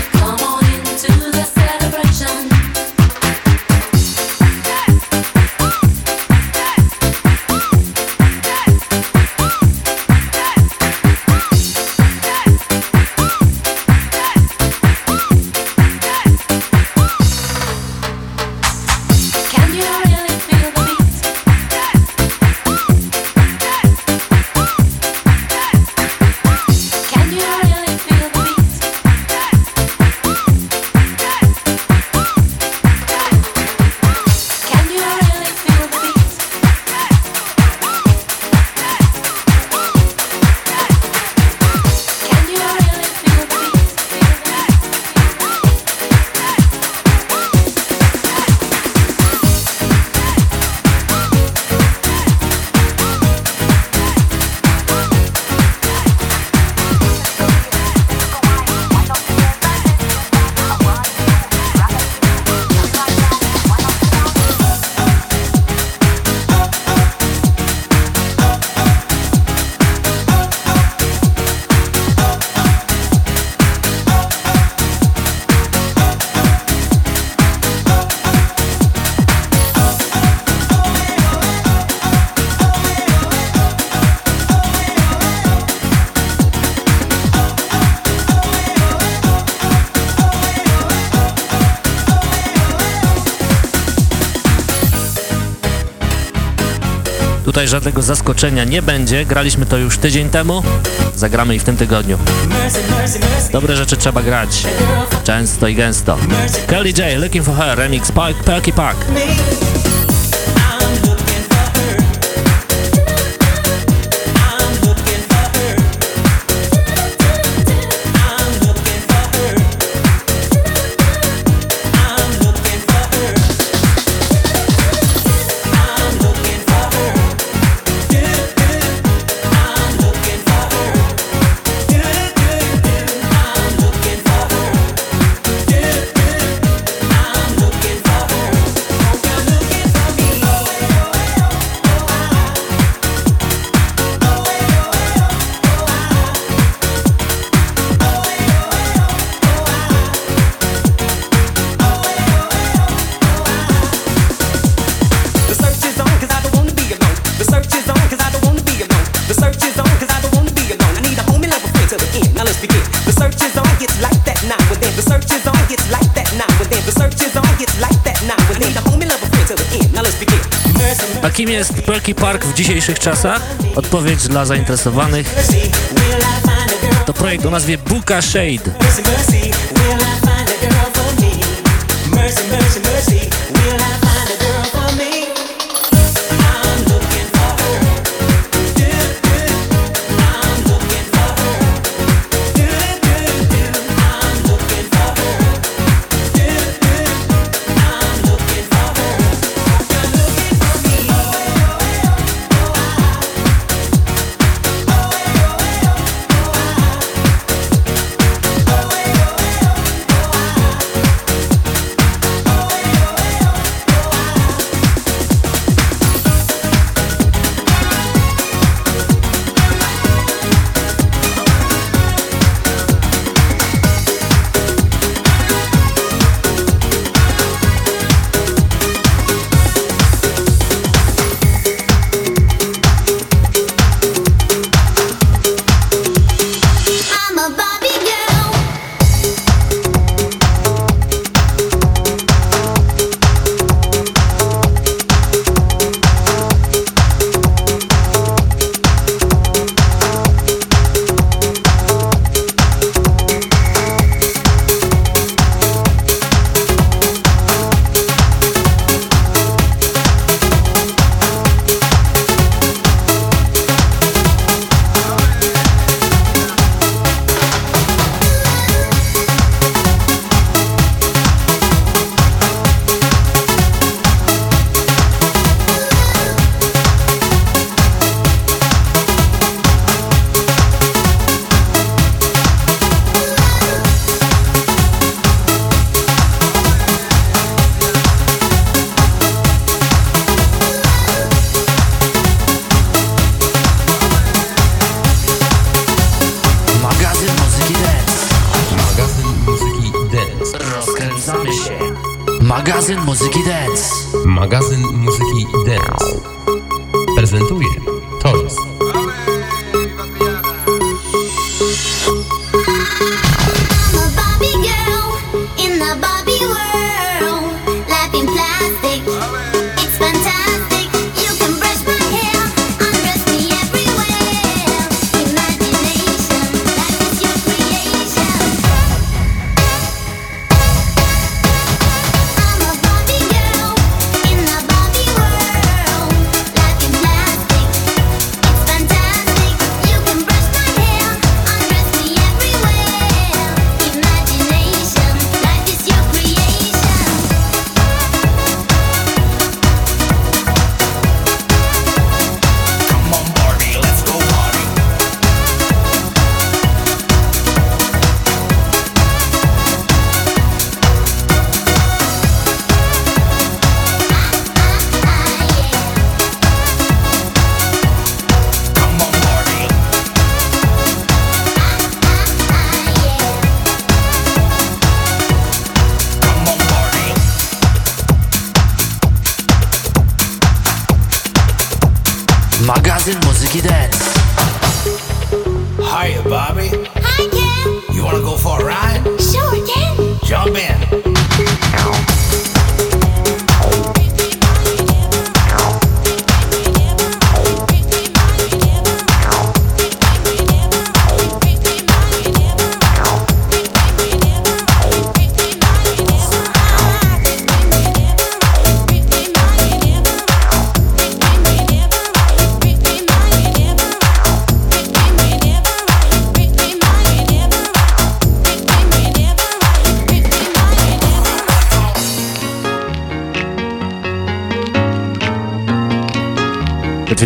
żadnego zaskoczenia nie będzie. Graliśmy to już tydzień temu, zagramy i w tym tygodniu. Dobre rzeczy trzeba grać, często i gęsto. Kelly J, Looking for Her, remix Park, Perky Park. jest Perky Park w dzisiejszych czasach? Odpowiedź dla zainteresowanych. To projekt o nazwie Buka Shade.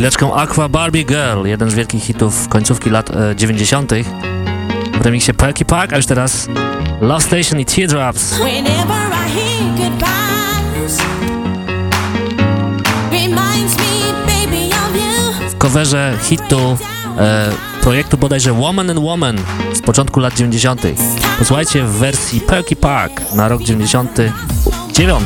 Chwileczką Aqua Barbie Girl, jeden z wielkich hitów końcówki lat e, 90. w remiksie Perky Park, a już teraz Love Station i Teardrops. W coverze hitu e, projektu bodajże Woman and Woman z początku lat 90. Posłuchajcie w wersji Perky Park na rok 99.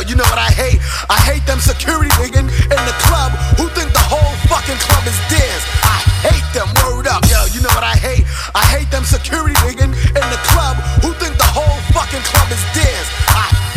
Yo, you know what I hate? I hate them security niggas in the club who think the whole fucking club is theirs. I hate them, word up. Yo, you know what I hate? I hate them security niggas in the club who think the whole fucking club is theirs. I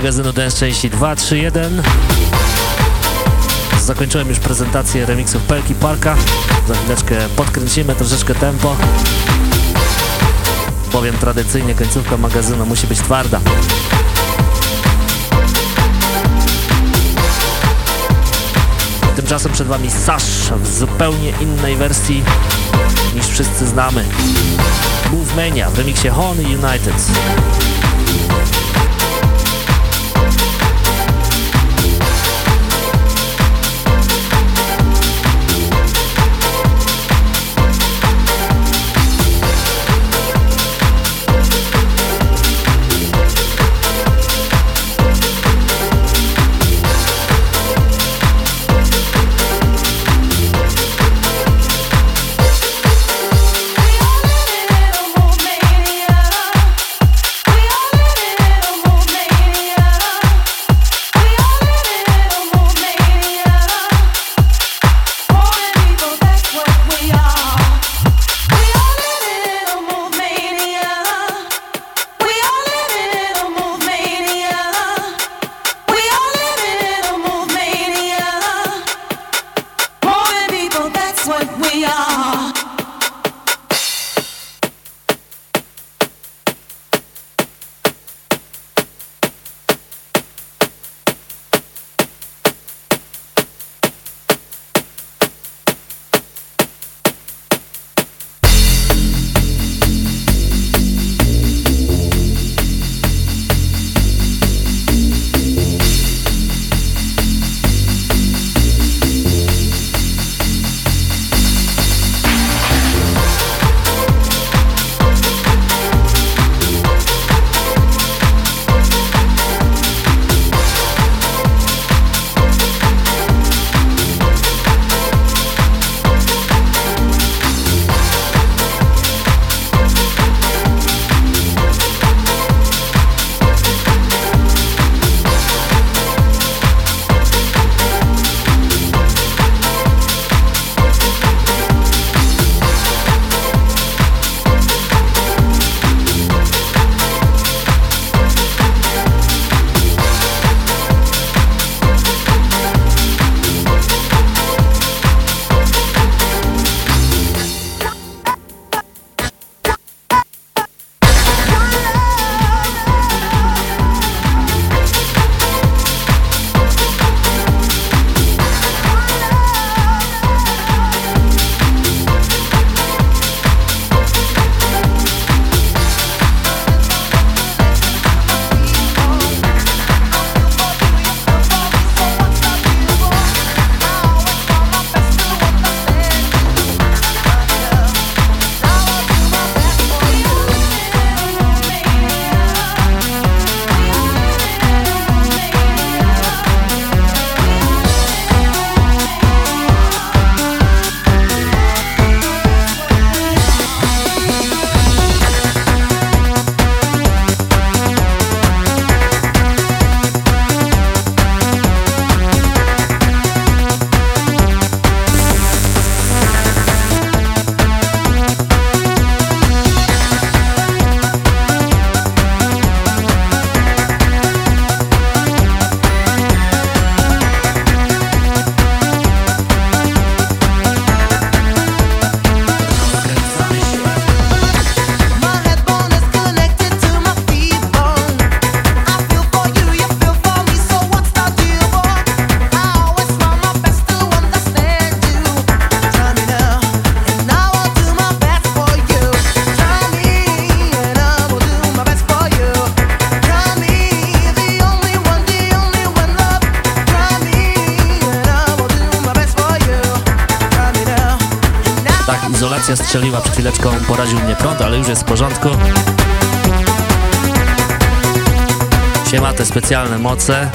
magazynu Dance części 2, 3, 1. Zakończyłem już prezentację remixów Pelki Parka. Za chwileczkę podkręcimy troszeczkę tempo. bowiem tradycyjnie końcówka magazynu musi być twarda. Tymczasem przed Wami Sash w zupełnie innej wersji niż wszyscy znamy. Movemania w remiksie Honey United. Porządku. Siema te specjalne moce.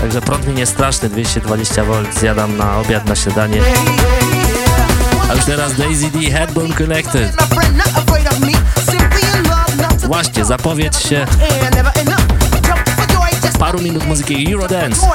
Także prąd mi nie straszny, 220V zjadam na obiad, na śniadanie. A już teraz Daisy D Headbone Connected. Właśnie, zapowiedź się paru minut muzyki Eurodance.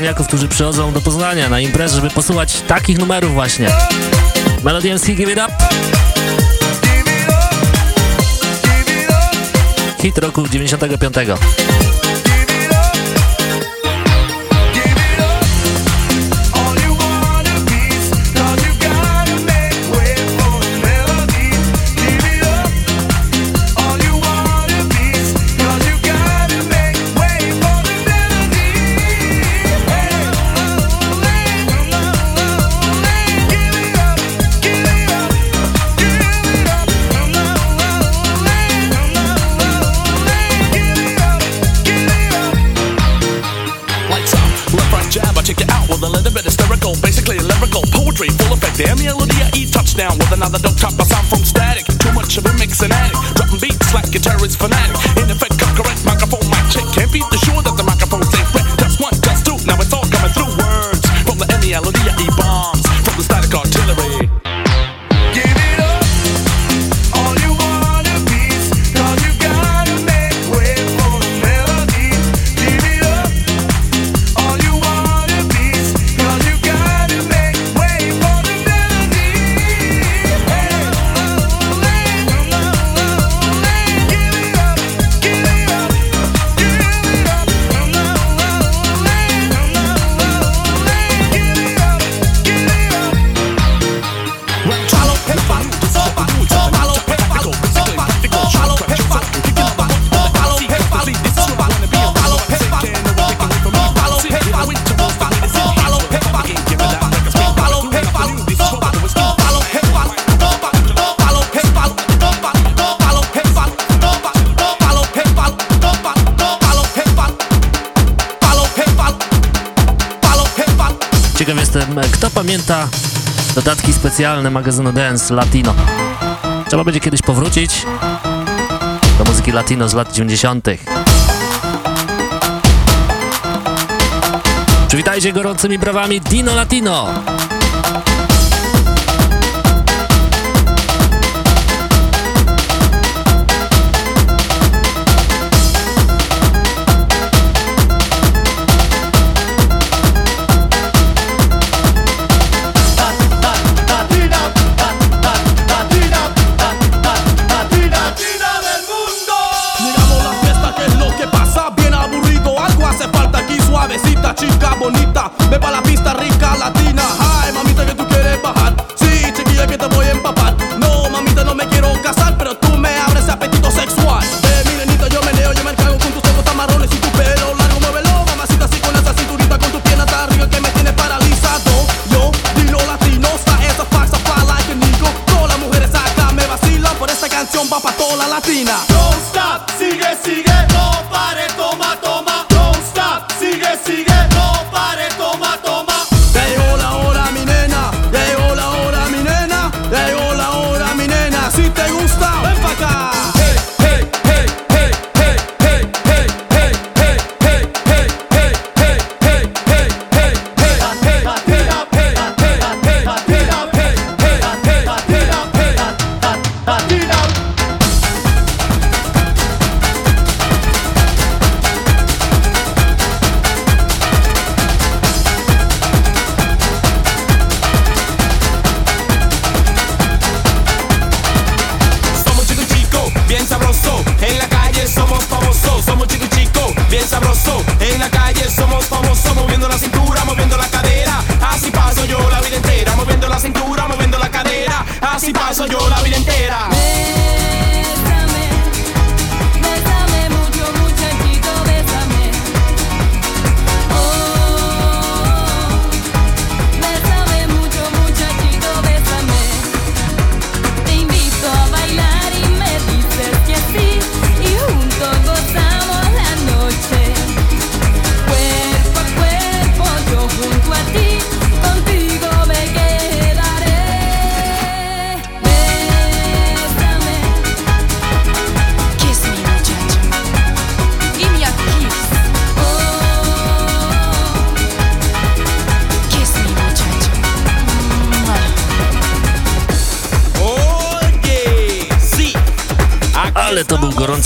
maniaków, którzy przychodzą do Poznania na imprezę, żeby posłuchać takich numerów właśnie. Melody MC, give it up! Hit roku 95. Cincinnati, dropping beats like a terrorist fanatic. specjalny magazynu Dance Latino. Trzeba będzie kiedyś powrócić do muzyki latino z lat 90. Przywitajcie gorącymi brawami Dino Latino! Cristina.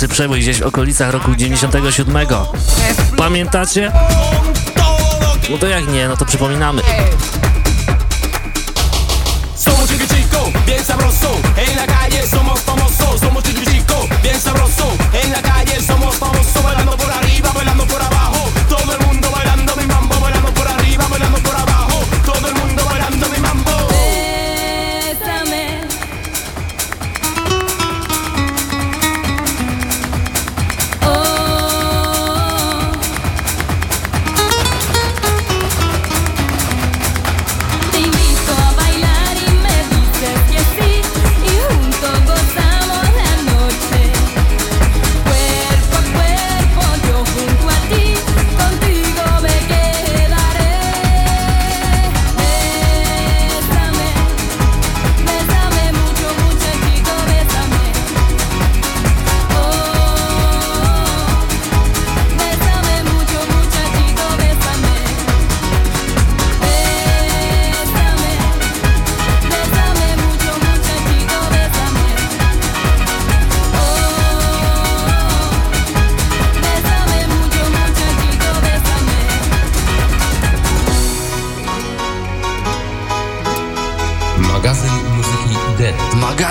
Nocy Przebój gdzieś w okolicach roku 97. Pamiętacie? No to jak nie, no to przypominamy.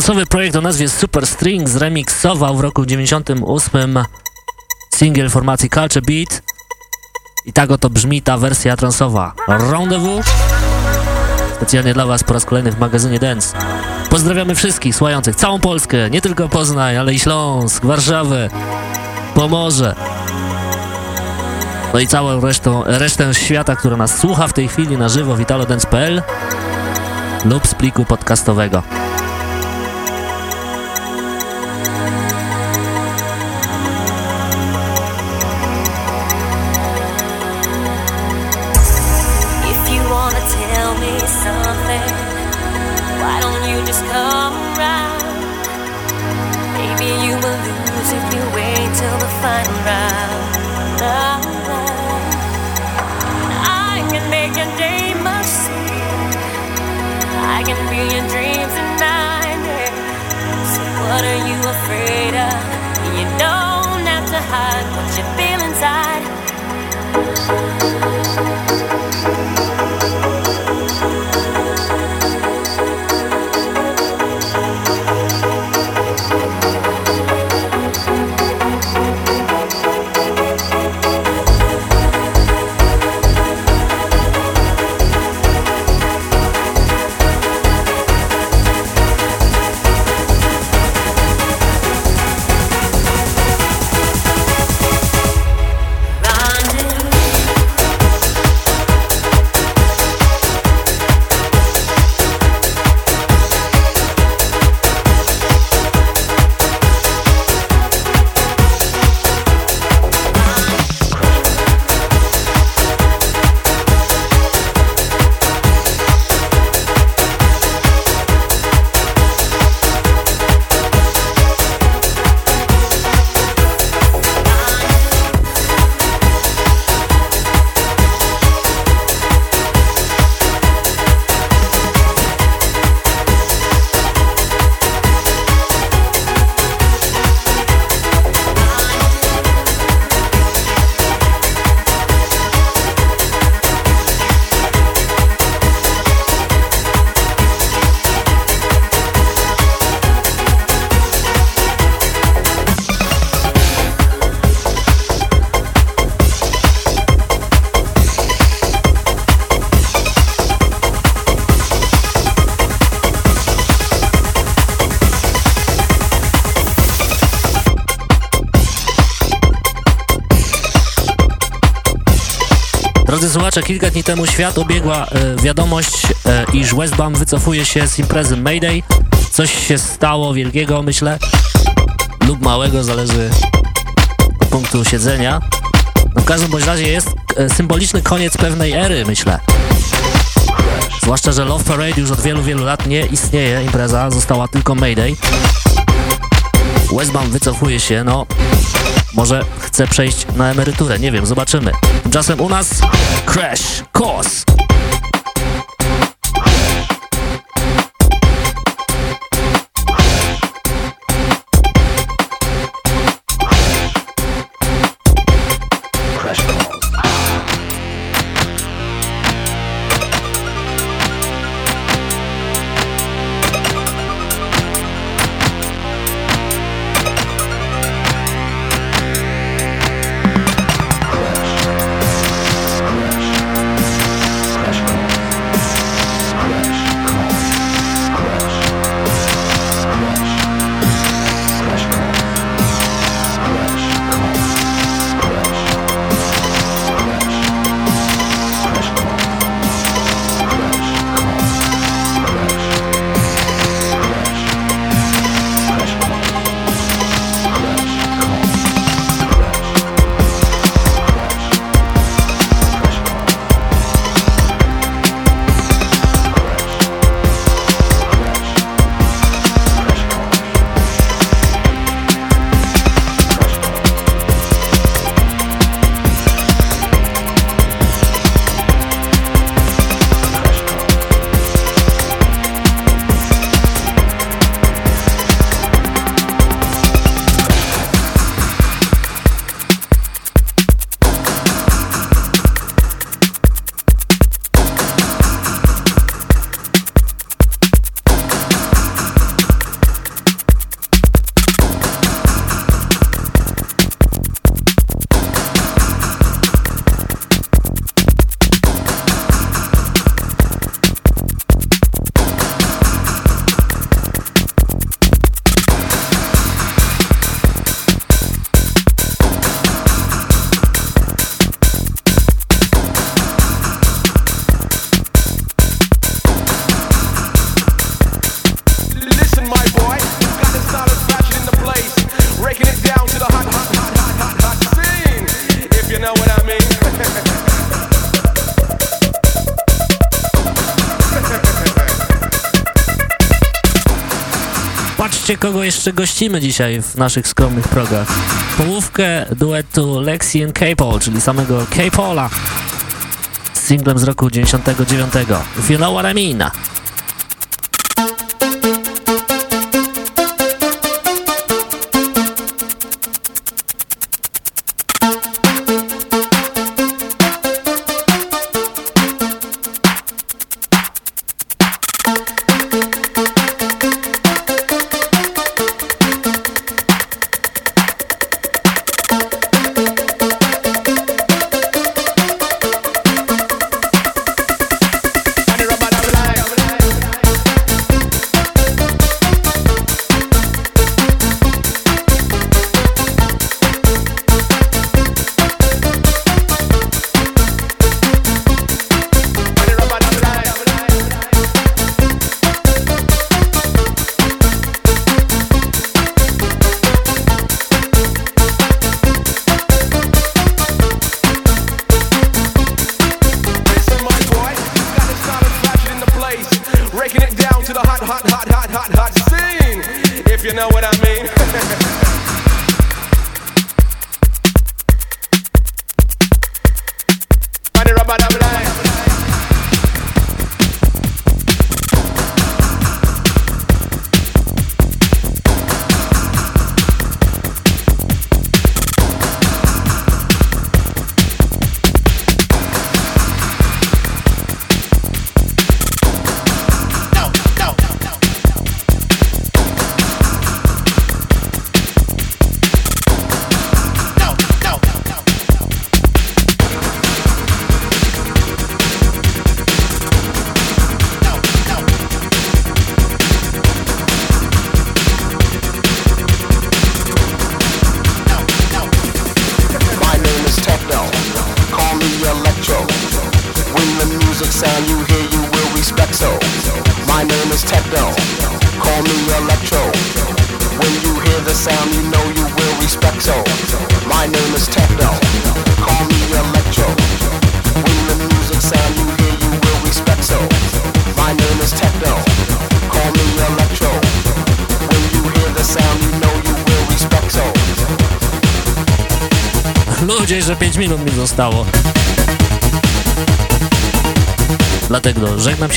Transowy projekt o nazwie Super String zremiksował w roku 98 singiel formacji Culture Beat i tak oto brzmi ta wersja transowa. Rendezvous specjalnie dla Was po raz kolejny w magazynie Dance. Pozdrawiamy wszystkich słuchających, całą Polskę, nie tylko Poznań, ale i Śląsk, Warszawę, Pomorze. No i całą resztą, resztę świata, która nas słucha w tej chwili na żywo w italodance.pl lub z pliku podcastowego. Słuchacze, kilka dni temu świat obiegła e, wiadomość, e, iż Westbam wycofuje się z imprezy Mayday. Coś się stało wielkiego, myślę, lub małego, zależy od punktu siedzenia. No w każdym bądź razie jest e, symboliczny koniec pewnej ery, myślę. Zwłaszcza, że Love Parade już od wielu, wielu lat nie istnieje, impreza została tylko Mayday. Westbam wycofuje się, no może chce przejść na emeryturę, nie wiem, zobaczymy. Tymczasem u nas Crash Course. Patrzcie, kogo jeszcze gościmy dzisiaj w naszych skromnych progach. Połówkę duetu Lexi and K-Paul, czyli samego K-Paula z singlem z roku 99. If you know what I mean.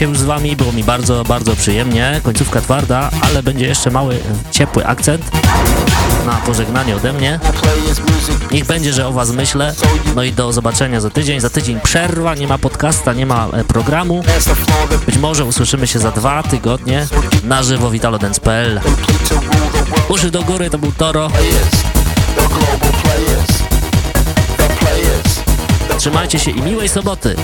się z Wami, było mi bardzo, bardzo przyjemnie. Końcówka twarda, ale będzie jeszcze mały, ciepły akcent na pożegnanie ode mnie. Niech będzie, że o Was myślę. No i do zobaczenia za tydzień. Za tydzień przerwa, nie ma podcasta, nie ma e, programu. Być może usłyszymy się za dwa tygodnie na żywo witalodens.pl. Uszy do góry, to był Toro. Trzymajcie się i miłej soboty.